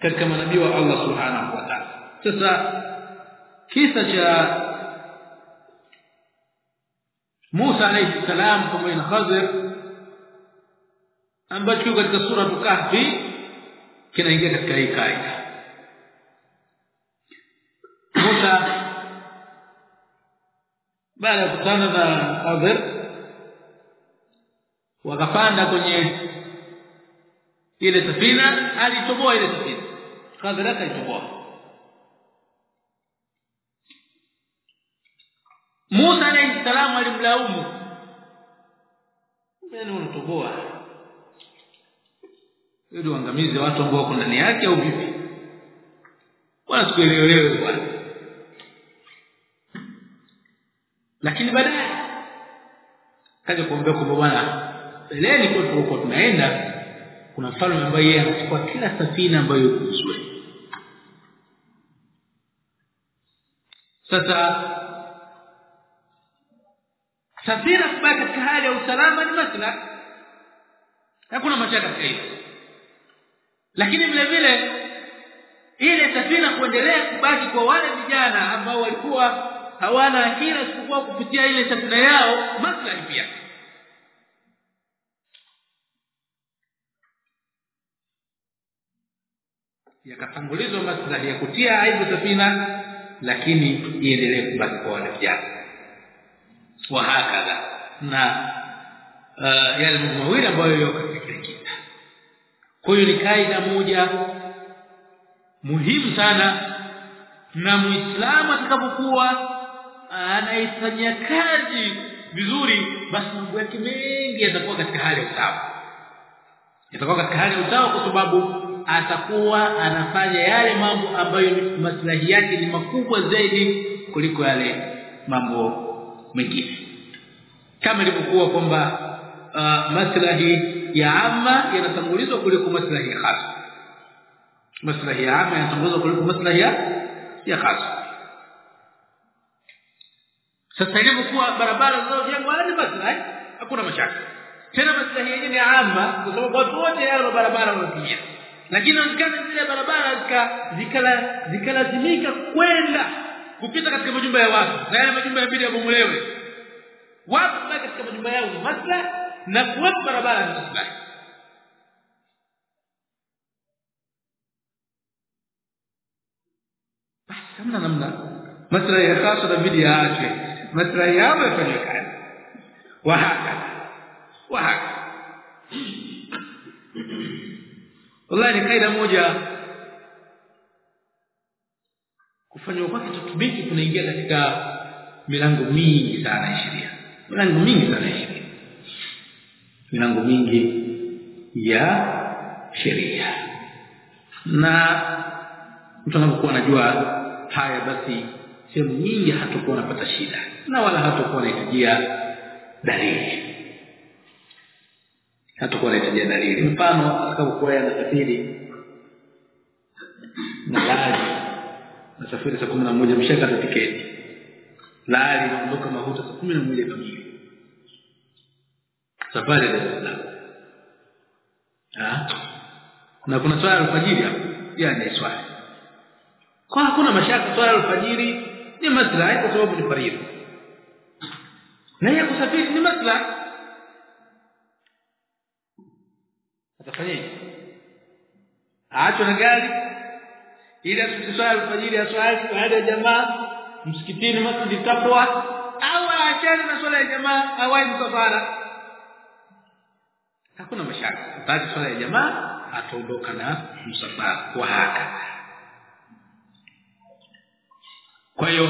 katika manabii wa Allah subhanahu wa ta'ala. Sasa kisa cha Musa alayhi salam pamoja na Khadir ambacho katika sura Kahfi kinaingia katika hii kaida. Musa baada ya kukutana na Khadir wakapanda kwenye ile safina alitoboa ile safina. Khadir akaitoboa. Musa alayhi salamu alimlaumu. Mbona unatoboa ili uangamize watu ambao wako ndani yake au vipi? Bwana sikuelewewe bwana. Lakini baadaye kaja kuambia kwamba bwana mbeleni kwa tulikuwa tunaenda. Kuna mfalme ambaye yeye anachukua kila safina ambayo yuko nzuri. Sasa safina kubaki katika hali ya usalama ni maslaha hakuna mashaka katika hilo lakini vile vile ile safina kuendelea kubaki kwa wale vijana ambao walikuwa hawana akira sikuwa kupitia ile safina yao maslahi pia. Yakatangulizwa maslahi ya kutia aibu safina lakini iendelee kubaki kwa wale vijana. Wa hakala na uh, yale mambo mawili ambayo yako katika kwa hiyo ni kaida moja muhimu sana na muislamu atakapokuwa anaifanyia kazi vizuri basi mambo yake mengi yatakuwa katika hali ya usawa. Yatakuwa katika hali ya usawa kwa sababu atakuwa anafanya yale mambo ambayo maslahi yake ni makubwa zaidi kuliko yale mambo mengine. Kama ilivyokuwa kwamba uh, maslahi ya amma yanatangulizwa kuliko maslahi ya khas. Maslahi ya amma yanatangulizwa kuliko maslahi ya ya khas. Sasa ilivyokuwa barabara zinazojengwa ni maslahi hakuna mashaka. Tena maslahi yenyewe ni amma kwa sababu watu wote yale barabara wanatumia. Lakini inawezekana zile barabara zika zikala zikalazimika kwenda kupita katika majumba ya watu. Na yale majumba ya bidii yabomolewe. Watu katika majumba yao maslahi na kuwepo barabara ni maslahi basi hamna namna. Maslahi ya khasa inabidi yaachwe. Maslahi yao yafanywe kazi. Wa hakika wa hakika wallahi ni kaida moja. Kufanywa kwake tatbiki kunaingia katika milango mingi sana ya sheria. Milango mingi sana ya sheria milango mingi ya sheria. Na mtu anapokuwa anajua haya basi sehemu nyingi hatakuwa anapata shida na wala hatakuwa anahitajia dalili. Hatakuwa anahitajia dalili. Mfano atakapokuwa anasafiri na lari nasafiri saa kumi na moja mshakata tiketi. Lari inaondoka mahuta saa kumi na moja safari ya es Salaam. Na kuna swala alfajiri hapo? Yani swala kwa hakuna mashaka swala alfajiri ni maslahi kwa sababu ni faridhi na ya kusafiri ni maslahi. Atafanyaje? Aacho na gari. Ili asiswali alfajiri aswali baada ya jamaa msikitini masjid takwa au aachane na swala ya jamaa awai msafara hakuna mashaka baada swala ya jamaa ataondoka na msafara kwa haka kwa hiyo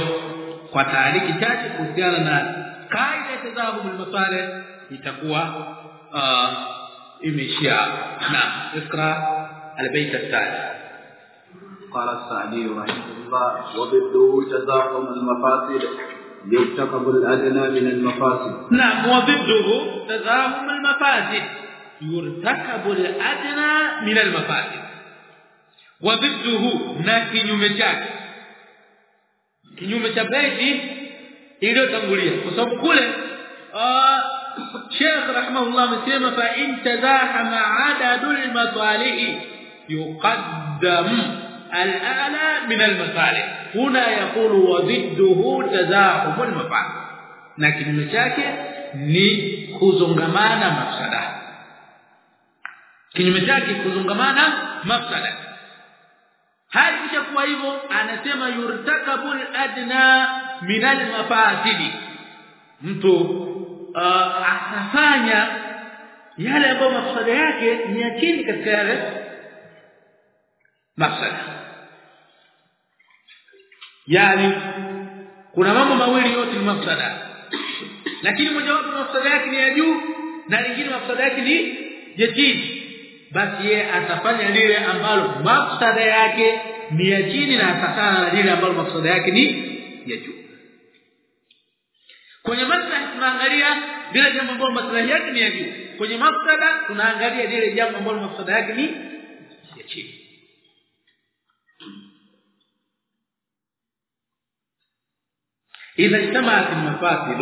kwa taariki chache kuhusiana na kaida ya tadhabu masalih itakuwa imeishia na ikra البيت الثالث قال السعدي رحمه الله وضده تزاحم المفاصل يرتكب الادنى من المفاصل نعم وضده تزاحم المفاسد يرتكب الادنى من المفاسد وضده na kinyume chake kinyume cha baiti iliyotangulia kwa sababu kule Sheikh rahimahullah amesema fa in tazahama adadul masalih yuqaddam al-a'la min al-masalih huna yaqulu wa dhidduhu tazahum al-mafasid na kinyume chake ni kuzongamana mafsada kinyume chake kuzungamana mafsada. Hali kisha kuwa hivyo anasema yurtakabul adna min al-mafasid mtu uh, atafanya yale ambayo mafsada yake ni ya chini katika yale mafsada. Yani kuna mambo mawili yote ni mafsada. Lakini mojawapo mafsada yake ni ya juu na lingine mafsada yake ni ya chini basi yeye atafanya lile ambalo mafsada yake ni ya chini na atakana na lile ambalo mafsada yake ni ya juu kwenye maslahi tunaangalia lile jambo ambalo maslahi yake ni ya juu kwenye mafsada tunaangalia lile jambo ambalo mafsada yake ni ya chini إذا اجتمعت المفاسد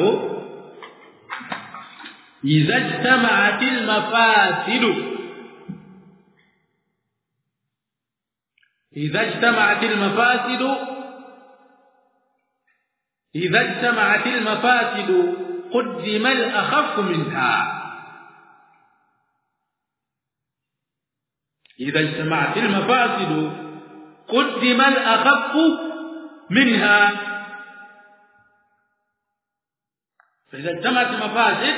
إذا اجتمعت المفاسد إذا اجتمعت المفاسد إذا اجتمعت المفاسد قدم الأخف منها. إذا اجتمعت المفاسد قدم الأخف منها. فإذا اجتمعت المفاسد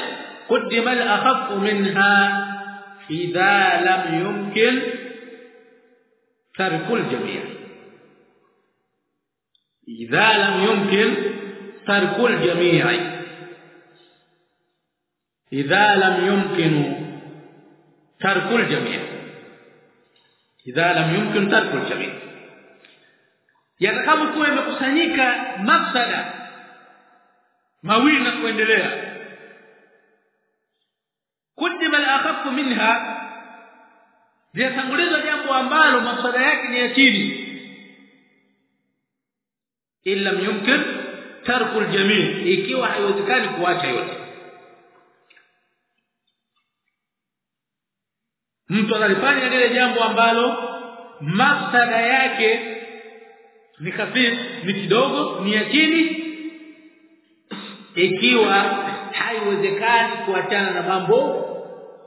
قدم الأخف منها. إذا لم يمكن ترك الجميع إذا لم يمكن ترك الجميع إذا لم يمكن ترك الجميع إذا لم يمكن ترك الجميع يعني كما كوي مكسانيكا مفسدا ماوينا كوندليا قدم الأخف منها linatangulizwa jambo ambalo mafsada yake ni ya chini illa yumkin tarku al-jami' ikiwa haiwezekani kuacha yote. Mtu analifanya lile jambo ambalo mafsada yake ni kafir ni kidogo ni ya chini ikiwa haiwezekani kuachana na mambo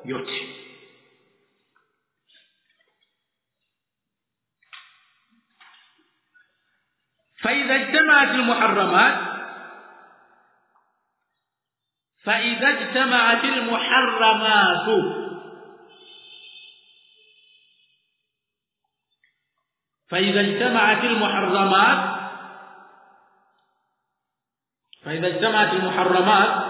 yote فإذا اجتمعت المحرمات فإذا اجتمعت المحرمات فإذا اجتمعت المحرمات فإذا اجتمعت المحرمات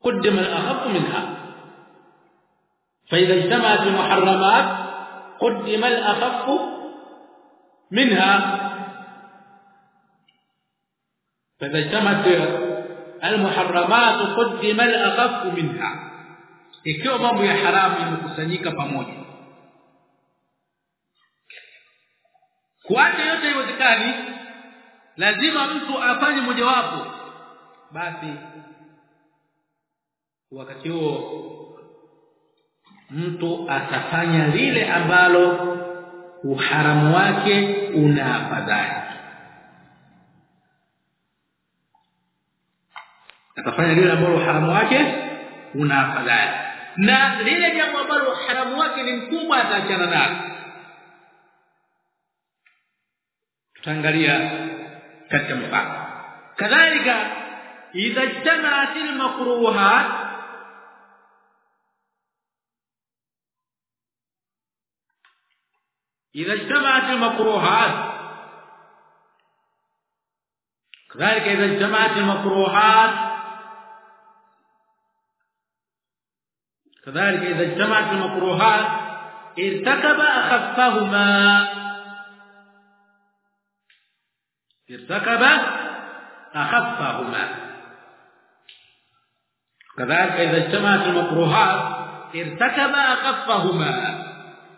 قدم الاخف منها. فاذا اجتمعت المحرمات قدم الاخف منها فاذا اجتمعت المحرمات قدم الاخف منها ikiwa mambo ya haramu yamekusanyika pamoja kuacha yote haiwezekani lazima mtu afanye mojawapo basi wakati huo mtu atafanya lile ambalo uharamu wake una afadhali atafanya lile ambalo uharamu wake una afadhali na lile jambo ambalo uharamu wake ni mkubwa ataachana nalo. Tutaangalia katika mfano. Kadhalika idha ijtama'at al-makruhat idha ijtama'at al-makruhat kadhalika idha ijtama'at al-makruhat كذلك إذا اجتمعت المكروهات ارتكب أخفهما. ارتكب أخفهما. كذلك إذا اجتمعت المكروهات ارتكب أخفهما.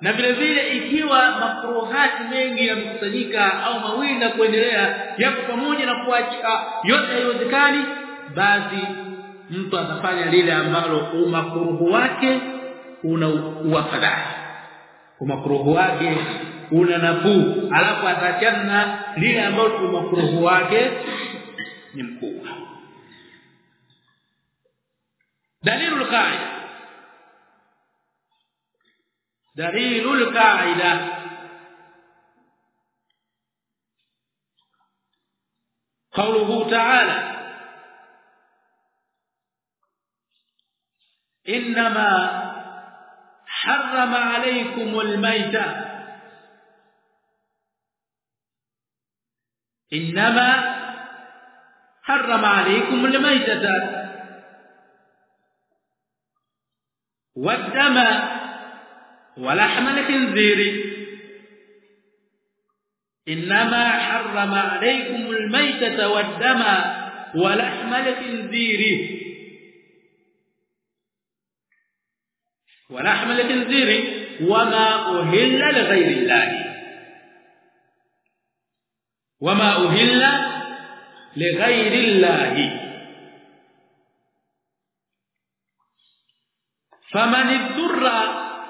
Na vile vile ikiwa makruhati mengi yamekusanyika au mawili na kuendelea yapo pamoja na kuacha yote haiwezekani basi mtu atafanya lile ambalo umakruhu wake una uafadhali umakruhu wake una nafuu. Alafu atachana na lile ambalo umakruhu wake ni mkubwa. Dalilul qaida dalilul qaida قوله تعالى إنما حرم عليكم الميتة إنما حرم عليكم الميتة. والدم ولحم الخنزير. إنما حرم عليكم الميتة والدم ولحم الخنزير. ولحم الخنزير وما أهل لغير الله. وما أهل لغير الله. فمن اضطر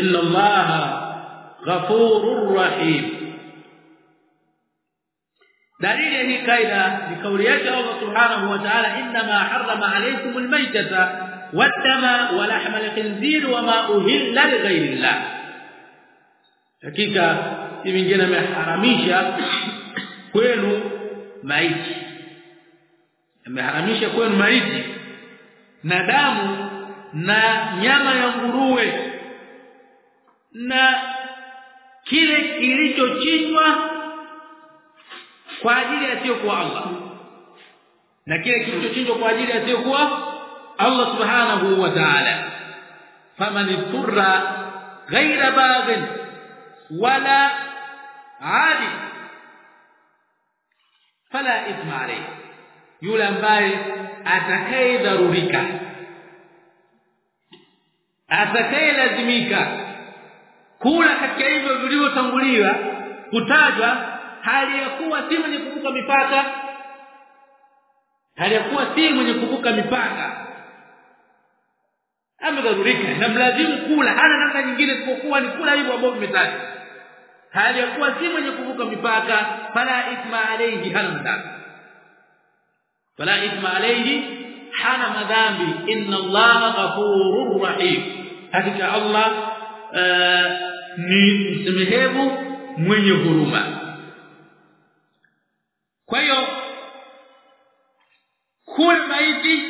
Inna allaha ghafurur rahim dalili hii kaida ni kauli yake Allah subhanahu wa ta'ala inma harrama alaykum almaytata wadama wa lahma alkhinzir wa ma uhilla lighayri Allah hakika si vingine ameharamisha kwenu maiti ameharamisha kwenu maiti na damu na nyama ya nguruwe na kile kilichochinjwa kwa ajili asiyokuwa Allah. Na kile kilichochinjwa kwa ajili asiyokuwa Allah subhanahu wa ta'ala. Faman turra ghaira baghin wala adi fala ithma alayhi yule ambaye atakayedharurika atakayelazimika kula katika hivyo vilivyotanguliwa kutajwa hali ya kuwa si mwenye kuvuka mipaka hali ya kuwa si mwenye kuvuka mipaka. Amedharurika na mlazimu kula hana namna nyingine isipokuwa ni kula hivyo ambavyo vimetaja hali ya kuwa si mwenye kuvuka mipaka fala ithma alayhi hana madhambi fala ithma alayhi hana madhambi. Inna allaha ghafurur rahim. Hakika allah uh, ni msamehevu mwenye huruma. Kwa hiyo kula maiti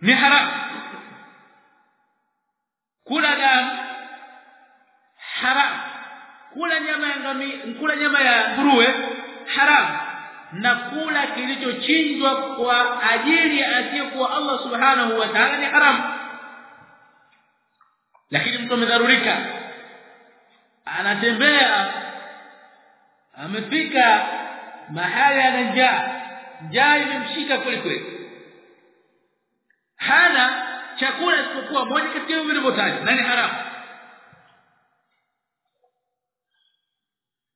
ni haramu kula damu haramu kula nyama ya ngami kula nyama ya nguruwe haramu na kula kilichochinjwa kwa ajili ya asiyekuwa Allah subhanahu wa ta'ala ni haramu lakini mtu amedharurika. Anatembea. Amefika mahali ana njaa. Njaa imemshika kweli kweli. Hana chakula isipokuwa moja kati ya vile na haramu.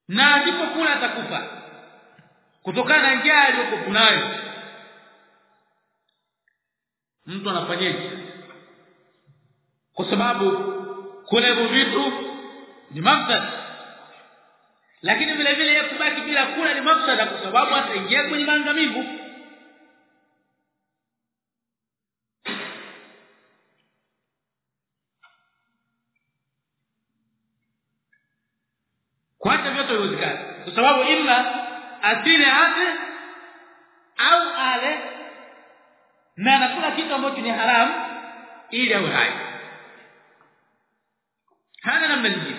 Na asipokula atakufa. Kutokana na njaa aliyokuwa nayo. Mtu anafanyaje kwa sababu kula hivyo vitu ni mafsada. Lakini vile vile yeye kubaki bila kula ni mafsada kwa sababu ataingia kwenye maangamivu kwanza vyote viwezekana kwa sababu ila asile ate au ale na anakula kitu ambacho ni haramu ili awe hai hana namna nyingine.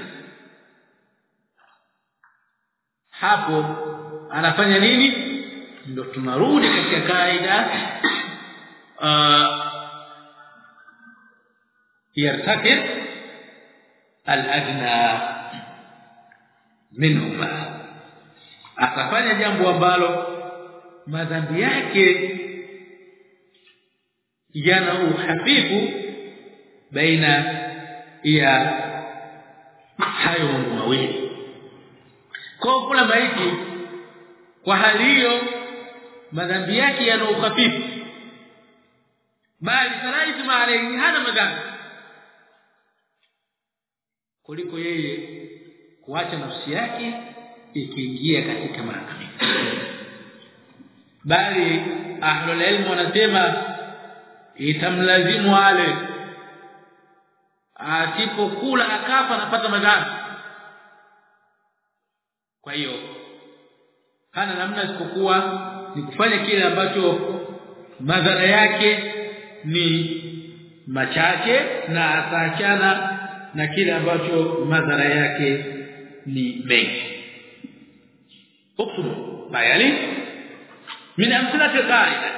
Hapo anafanya nini? Ndio tunarudi katika kaida uh, yartakib al-adna minhuma. Atafanya jambo ambalo madhambi yake yana uhafifu baina ya hayo mambo mawili. Kwa kula maiti kwa hali hiyo madhambi yake yana ukhafifu. Bali salaiti maalayhi hana madhambi. Kuliko yeye kuacha nafsi yake ikiingia katika maangamizi bali ahlul ilm wanasema itamlazimu ale asipokula akafa anapata madhambi kwa hiyo hana namna isipokuwa ni kufanya kile ambacho madhara yake ni machache na ataachana na kile ambacho madhara yake ni mengi اكتبوا بياني من امثله القاعده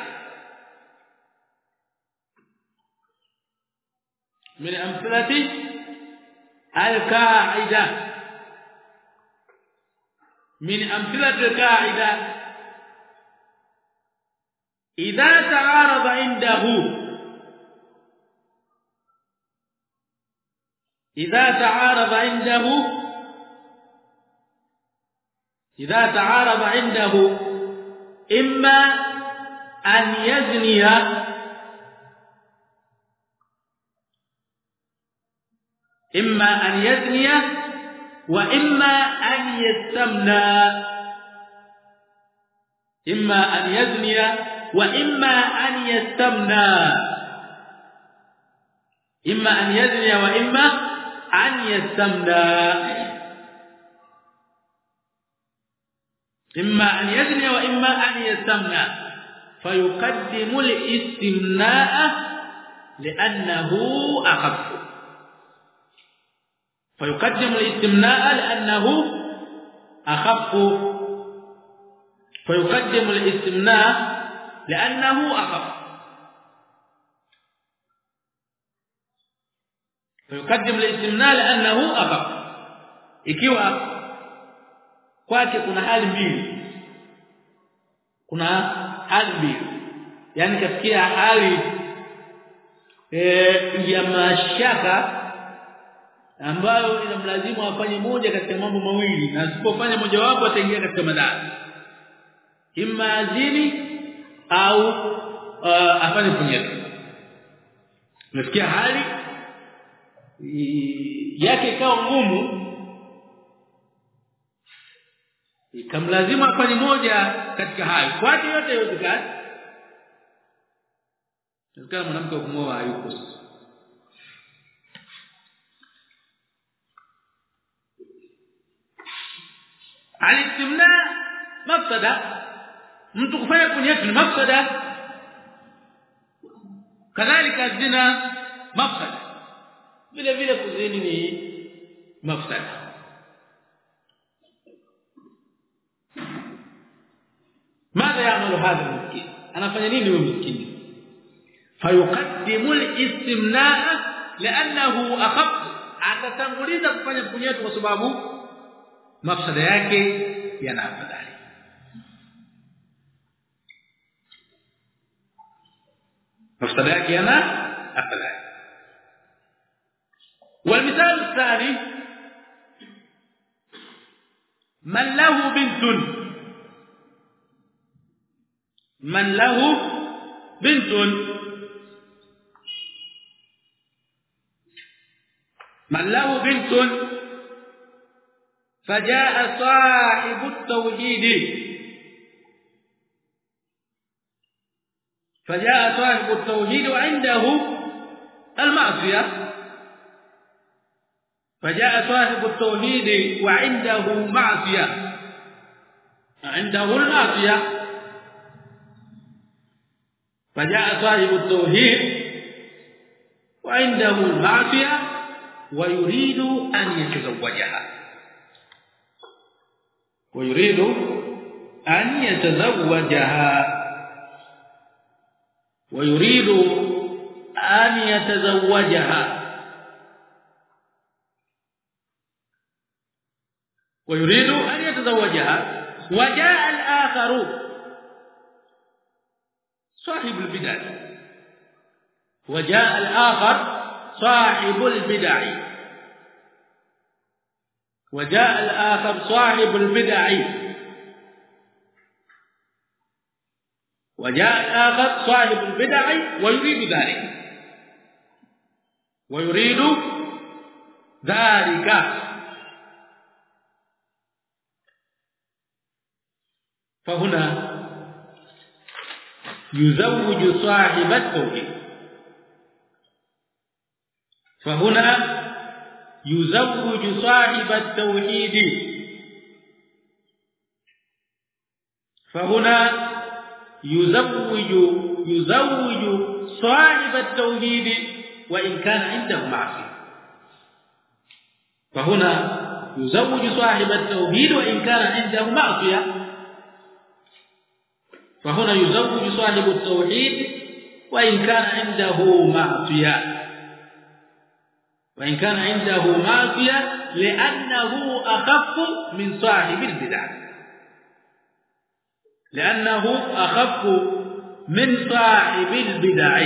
من امثله القاعده من أمثلة القاعده إذا تعارض عنده إذا تعارض عنده إذا تعارض عنده إما أن يزني إما أن يزني وإما أن يستمنى إما أن يزني وإما أن يستمنى. إما أن يزني وإما أن يستمنى. إما أن يزني وإما أن يستمنى. فيقدم الاستمناء لأنه أخف. فيقدم الاستمناء لأنه أخف فيقدم الاستمناء لأنه أخف فيقدم الاستمناء لأنه أخف ikiwa kwake kuna hali mbili kuna hali mbili yani kafikia hali e, ya mashaka ambayo inamlazimu afanye moja katika mambo mawili na asipofanya moja wapo ataingia katika madhara. Imma azini au uh, afanye punyeto nafikia hali yake ikawa ngumu ikamlazimu afanye moja katika hayo. Kwa yote yote kazi kama mwanamke wa kumwoa hayuko alistimna mafsada mtu kufanya punyeto ni mafsada kadhalika zina mafsada vile vile kuzini ni mafsada ماذا يعمل هذا المسكين أنا فanya nini huyo miskini fayuqaddimu al-istimnaa li'annahu akhaf atatanguliza kufanya punyeto kwa sababu mafsada yake yana afadhali mafsada yake yana afadhali والمثال الثاني من له بنت من له بنت من له بنت فجاء صاحب التوحيد. فجاء صاحب التوحيد وعنده المعصية. فجاء صاحب التوحيد وعنده معصية. عنده المعصية. فجاء صاحب التوحيد وعنده المعصية ويريد أن يتزوجها. ويريد أن يتزوجها. ويريد أن يتزوجها. ويريد أن يتزوجها. وجاء الآخر صاحب البدع. وجاء الآخر صاحب البدع. وجاء الآخر صاحب البدع. وجاء الآخر صاحب البدع ويريد ذلك. ويريد ذلك. فهنا يزوج صاحب التوحيد. فهنا يزوج صاحب التوحيد فهنا يزوج يزوج صاحب التوحيد وإن كان عنده معصية فهنا يزوج صاحب التوحيد وإن كان عنده معصية فهنا يزوج صاحب التوحيد وإن كان عنده معصية وإن كان عنده معصية لأنه أخف من صاحب البدع لأنه أخف من صاحب البدع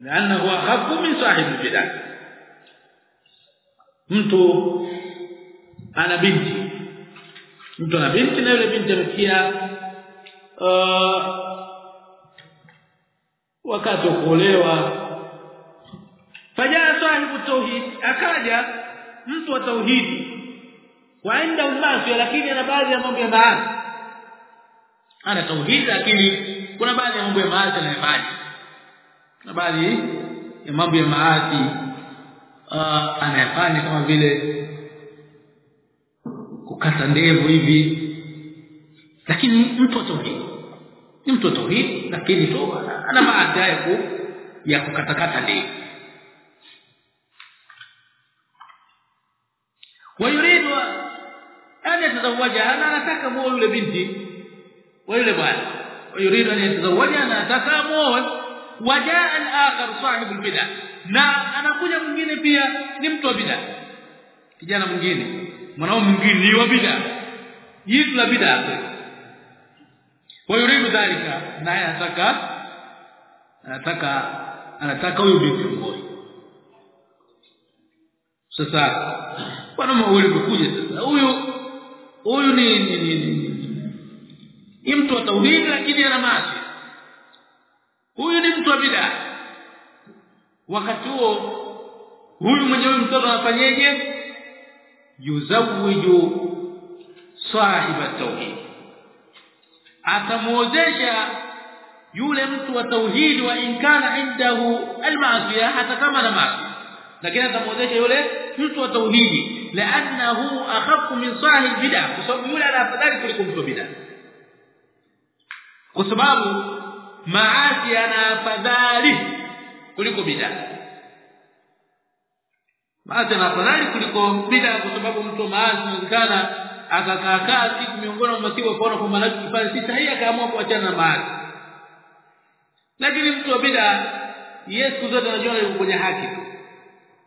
لانه اخف من صاحب البدع mtu ana binti mtu ana binti na yule binti amefikia uh, wakati wa kuolewa fajaa sahibu tauhid. Akaja mtu wa tauhidi waenda umasi lakini ana baadhi ya mambo ya maasi ana tauhid lakini kuna baadhi ya mambo ya maasi anayofanya na baadhi ya mambo ya maasi uh, kama vile kukata ndevu hivi. Lakini mtu wa tauhid. Ni mtu wa tauhid lakini tu ana ya ya kukatakata ndevu ويريد أن يتزوجها أنا nataka muoe yule binti wa yule bwana ويريد أن يتزوجها أنا nataka muoe وجاء الآخر صاحب البدع na anakuja mwingine pia ni mtu wa bid'a kijana mwingine mwanaume mwingine ni wa bid'a yitu la bid'a ويريد ذلك naye anataka anataka anataka huyo binti mmoja sasa wanaume wawili kukuja sasa. Huyu huyu ni ni, ni, ni, ni mtu wa tauhidi lakini ana maasi. Huyu ni mtu wa bidaa wakati huo huyu mwenyewe mtoto anafanyeje? Yuzawiju sahiba tauhid. Atamuozesha yule mtu wa tauhidi wa inkana indahu almaasiya hata kama na maasi. Lakini atamuozesha yule mtu wa tauhidi laanahu akhafu min sahib bid'a kwa sababu yule ana afadhali kuliko mtu bid'a. Kwa sababu maasi ana afadhali kuliko bid'a. Maasi ana afadhali kuliko bid'a kwa sababu mtu maasi inawezekana akakaakaa siku miongoni mwa masiku akaona kwamba lazima si sahihi akaamua kuachana na maasi. Lakini mtu wa bid'a Yesu zote anajua yuko kwenye haki tu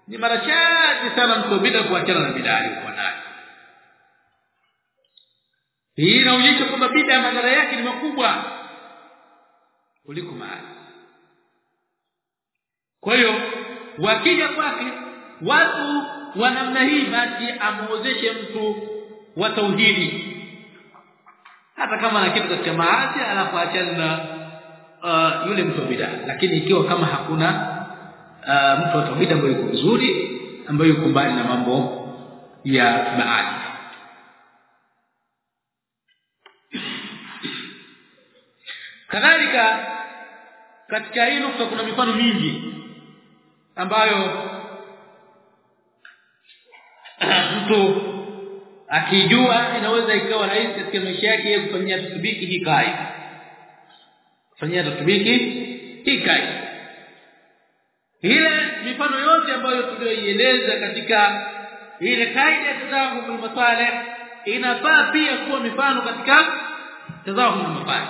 ni mara chache sana mtu bila kuachana na bidaa aliyokuwa nayo. Hii inaonyesha kwamba bid'a madhara yake ni makubwa kuliko maasi kwa hiyo wakija kwake watu wa namna hii basi amuozeshe mtu wa tauhidi. Hata kama ana kitu katika maasi alafu achane na uh, yule mtu bidaa lakini ikiwa kama hakuna uh, mtu wa tauhid ambaye yuko vizuri ambaye yuko mbali na mambo ya baadhi. Kadhalika katika hii nukta kuna mifano mingi ambayo mtu akijua inaweza ikawa rahisi katika maisha yake kufanyia tatubiki hii kai kufanyia tatubiki hii kai ile mifano yote ambayo tuliyoieleza katika ile kaida ya tazahum masalih inafaa pia kuwa mifano katika tazahum masalih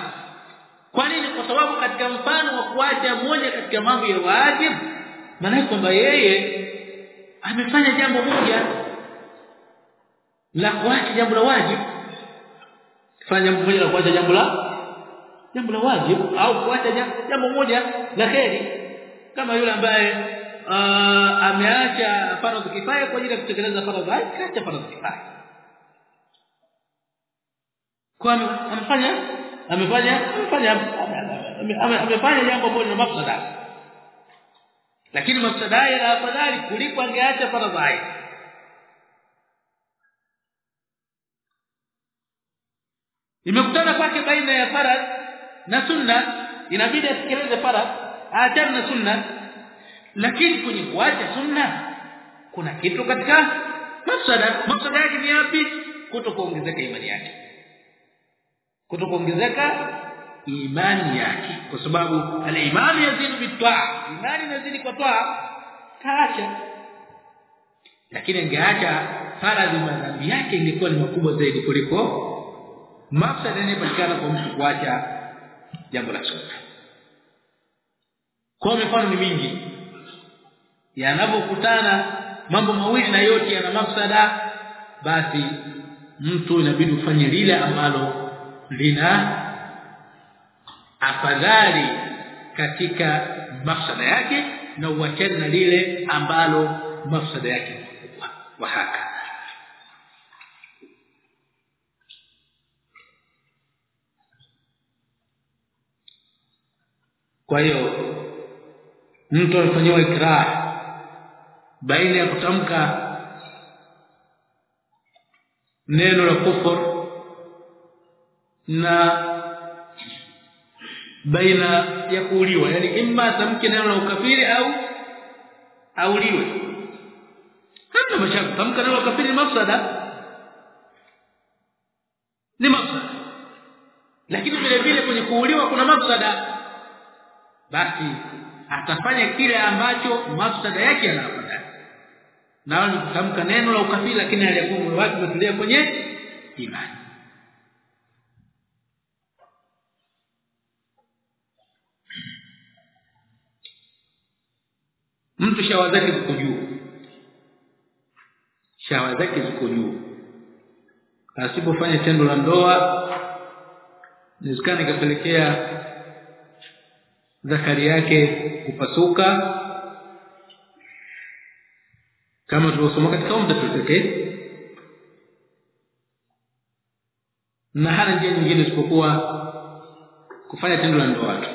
kwa nini? Kwa sababu katika mfano wa kuacha moja katika mambo ya wajibu maana kwamba yeye amefanya jambo moja la kuacha jambo la wajibu. Fanya jambo moja la kuacha jambo la jambo la wajibu au kuacha jambo moja la kheri kama yule ambaye uh, ameacha faradhi kifaya kwa ajili ya kutekeleza faradhi yake kaacha faradhi kifaya. Kwa amefanya amefanya amefanya amefanya jambo bora na mafsada. Lakini mafsada ya afadhali kuliko angeacha faradhi yake. Imekutana kwake baina ya faradhi na sunna. Inabidi atekeleze farad aachane sunna. Lakini kwenye kuacha sunna kuna kitu katika mafsada. Mafsada yake ni yapi? Kutokuongezeka imani yake. Kutokuongezeka imani yake. Kwa sababu al-imani yazidi bitwa imani inazidi kwa toa kaacha. Lakini angeacha faradhi madhambi yake ingekuwa ni makubwa zaidi kuliko mafsada yanayopatikana kwa mtu kuacha jambo la sunna kwa mifano ni mingi. Yanapokutana mambo mawili na yote yana mafsada basi mtu inabidi ufanye lile ambalo lina afadhali katika mafsada yake na uachane na lile ambalo mafsada yake wa haka. Kwa hiyo mtu anafanywa ikrar baina ya kutamka neno la kufur na baina ya kuuliwa. Yani imma tamke neno la ukafiri au auliwe. Hata mashaka. Tamka neno la ukafiri mafsada. Ni mafsada. Lakini vile vile kwenye kuuliwa kuna mafsada. Basi atafanya kile ambacho mafsada yake yanapata nao ni kutamka neno la ukafiri lakini aliyakuwa moyo wake umetulia kwenye imani. Mtu shawa zake ziko juu. Shawa zake ziko juu. Asipofanya tendo la ndoa inawezekana ikapelekea zakari yake kupasuka. Kama tulivyosoma katika umda tutake na hana njia nyingine isipokuwa kufanya tendo la ndoa tu.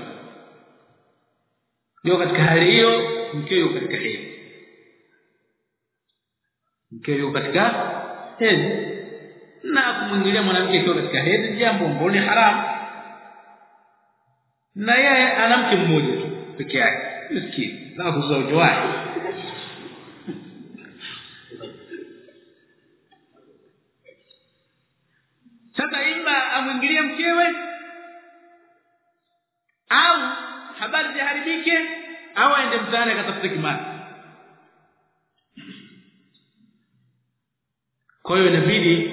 Ndio katika hali hiyo mkeo yuko katika hedhi mkeo yuko katika hedhi. Na kumwingilia mwanamke akiwa katika hedhi jambo ambalo haramu. Na yeye ana mke mmoja peke yake miskini na kuzaa ujoaji sasa ima amwingilie mkewe au habari ziharibike au aende mtaani akatafute kimani kwa hiyo inabidi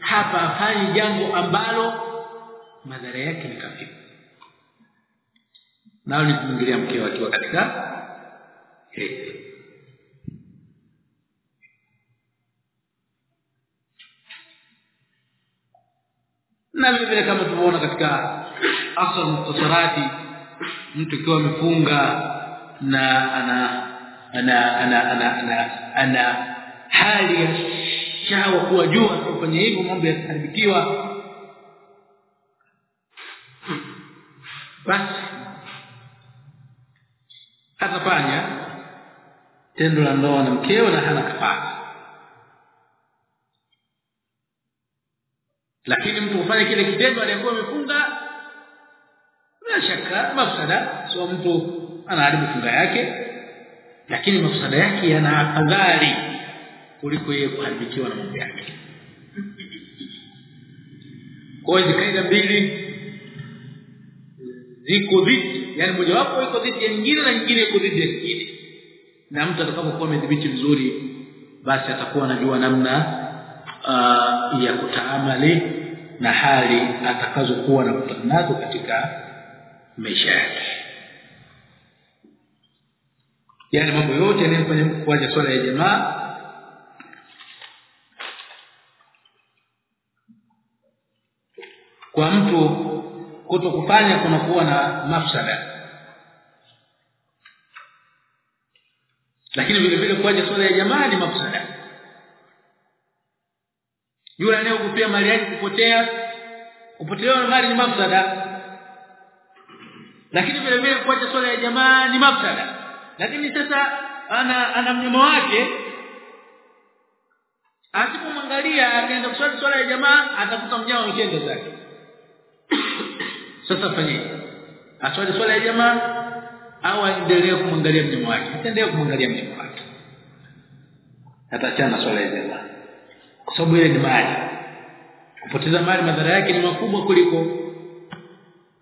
hapa afanye jambo ambalo madhara yake ni kafiri nao ni kumwingilia mke akiwa katika hedhi na vile kama tumeona katika asal mukhtasarati mtu akiwa amefunga na ana ana ana ana ana, ana hali ya shawa kuwa juu kufanya hivyo mambo yataharibikiwa basi atafanya tendo la ndoa na mkeo na hana kafara lakini mtu kufanya kile kitendo aliyokuwa amefunga bila shaka mafsada. Sio mtu anaharibu funga yake lakini mafsada yake yana afadhali kuliko yeye kuharibikiwa na mambo yake. Kwa hiyo kaida mbili ziko dhidi yani mojawapo iko dhidi ya nyingine na nyingine iko dhidi ya nyingine na mtu atakapokuwa amedhibiti vizuri basi atakuwa anajua namna uh, ya kutaamali na hali atakazokuwa na nazo katika maisha yake. Yani mambo yote yanayofanya kuacha swala ya jamaa kwa mtu kutokufanya kuna kuwa na mafsada. Lakini vile vile kuacha swala ya jamaa ni mafsada. Yule anayekupia mali yake kupotea kupotelewa mali ni mafsada. Lakini vile vile kuacha swala ya jamaa ni mafsada. Lakini sasa ana ana mnyama wake asipomwangalia akaenda kuswali swala ya jamaa atakuta mnyama mchende zake sasa fanyeje aswali swala ya jamaa au aendelee kumwangalia mnyama wake. Aendelee kumwangalia mnyama wake. Atachana swala ya jamaa. Kwa sababu ile ni mali. Kupoteza mali madhara yake ni makubwa kuliko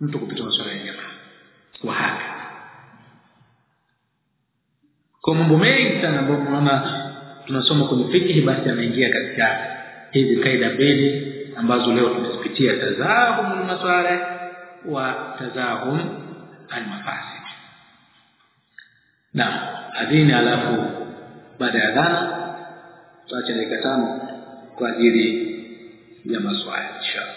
mtu kupita swala ya jamaa. Kwa haki. Kwa mambo mengi sana ambayo tunaona tunasoma kwenye fikihi basi anaingia katika hizi kaida mbili ambazo leo tumezipitia. Tazahum almasalih wa tazahum نعم adhini alafu baada ya dhana tuache dakika tano kwa ajili ya maswali inshallah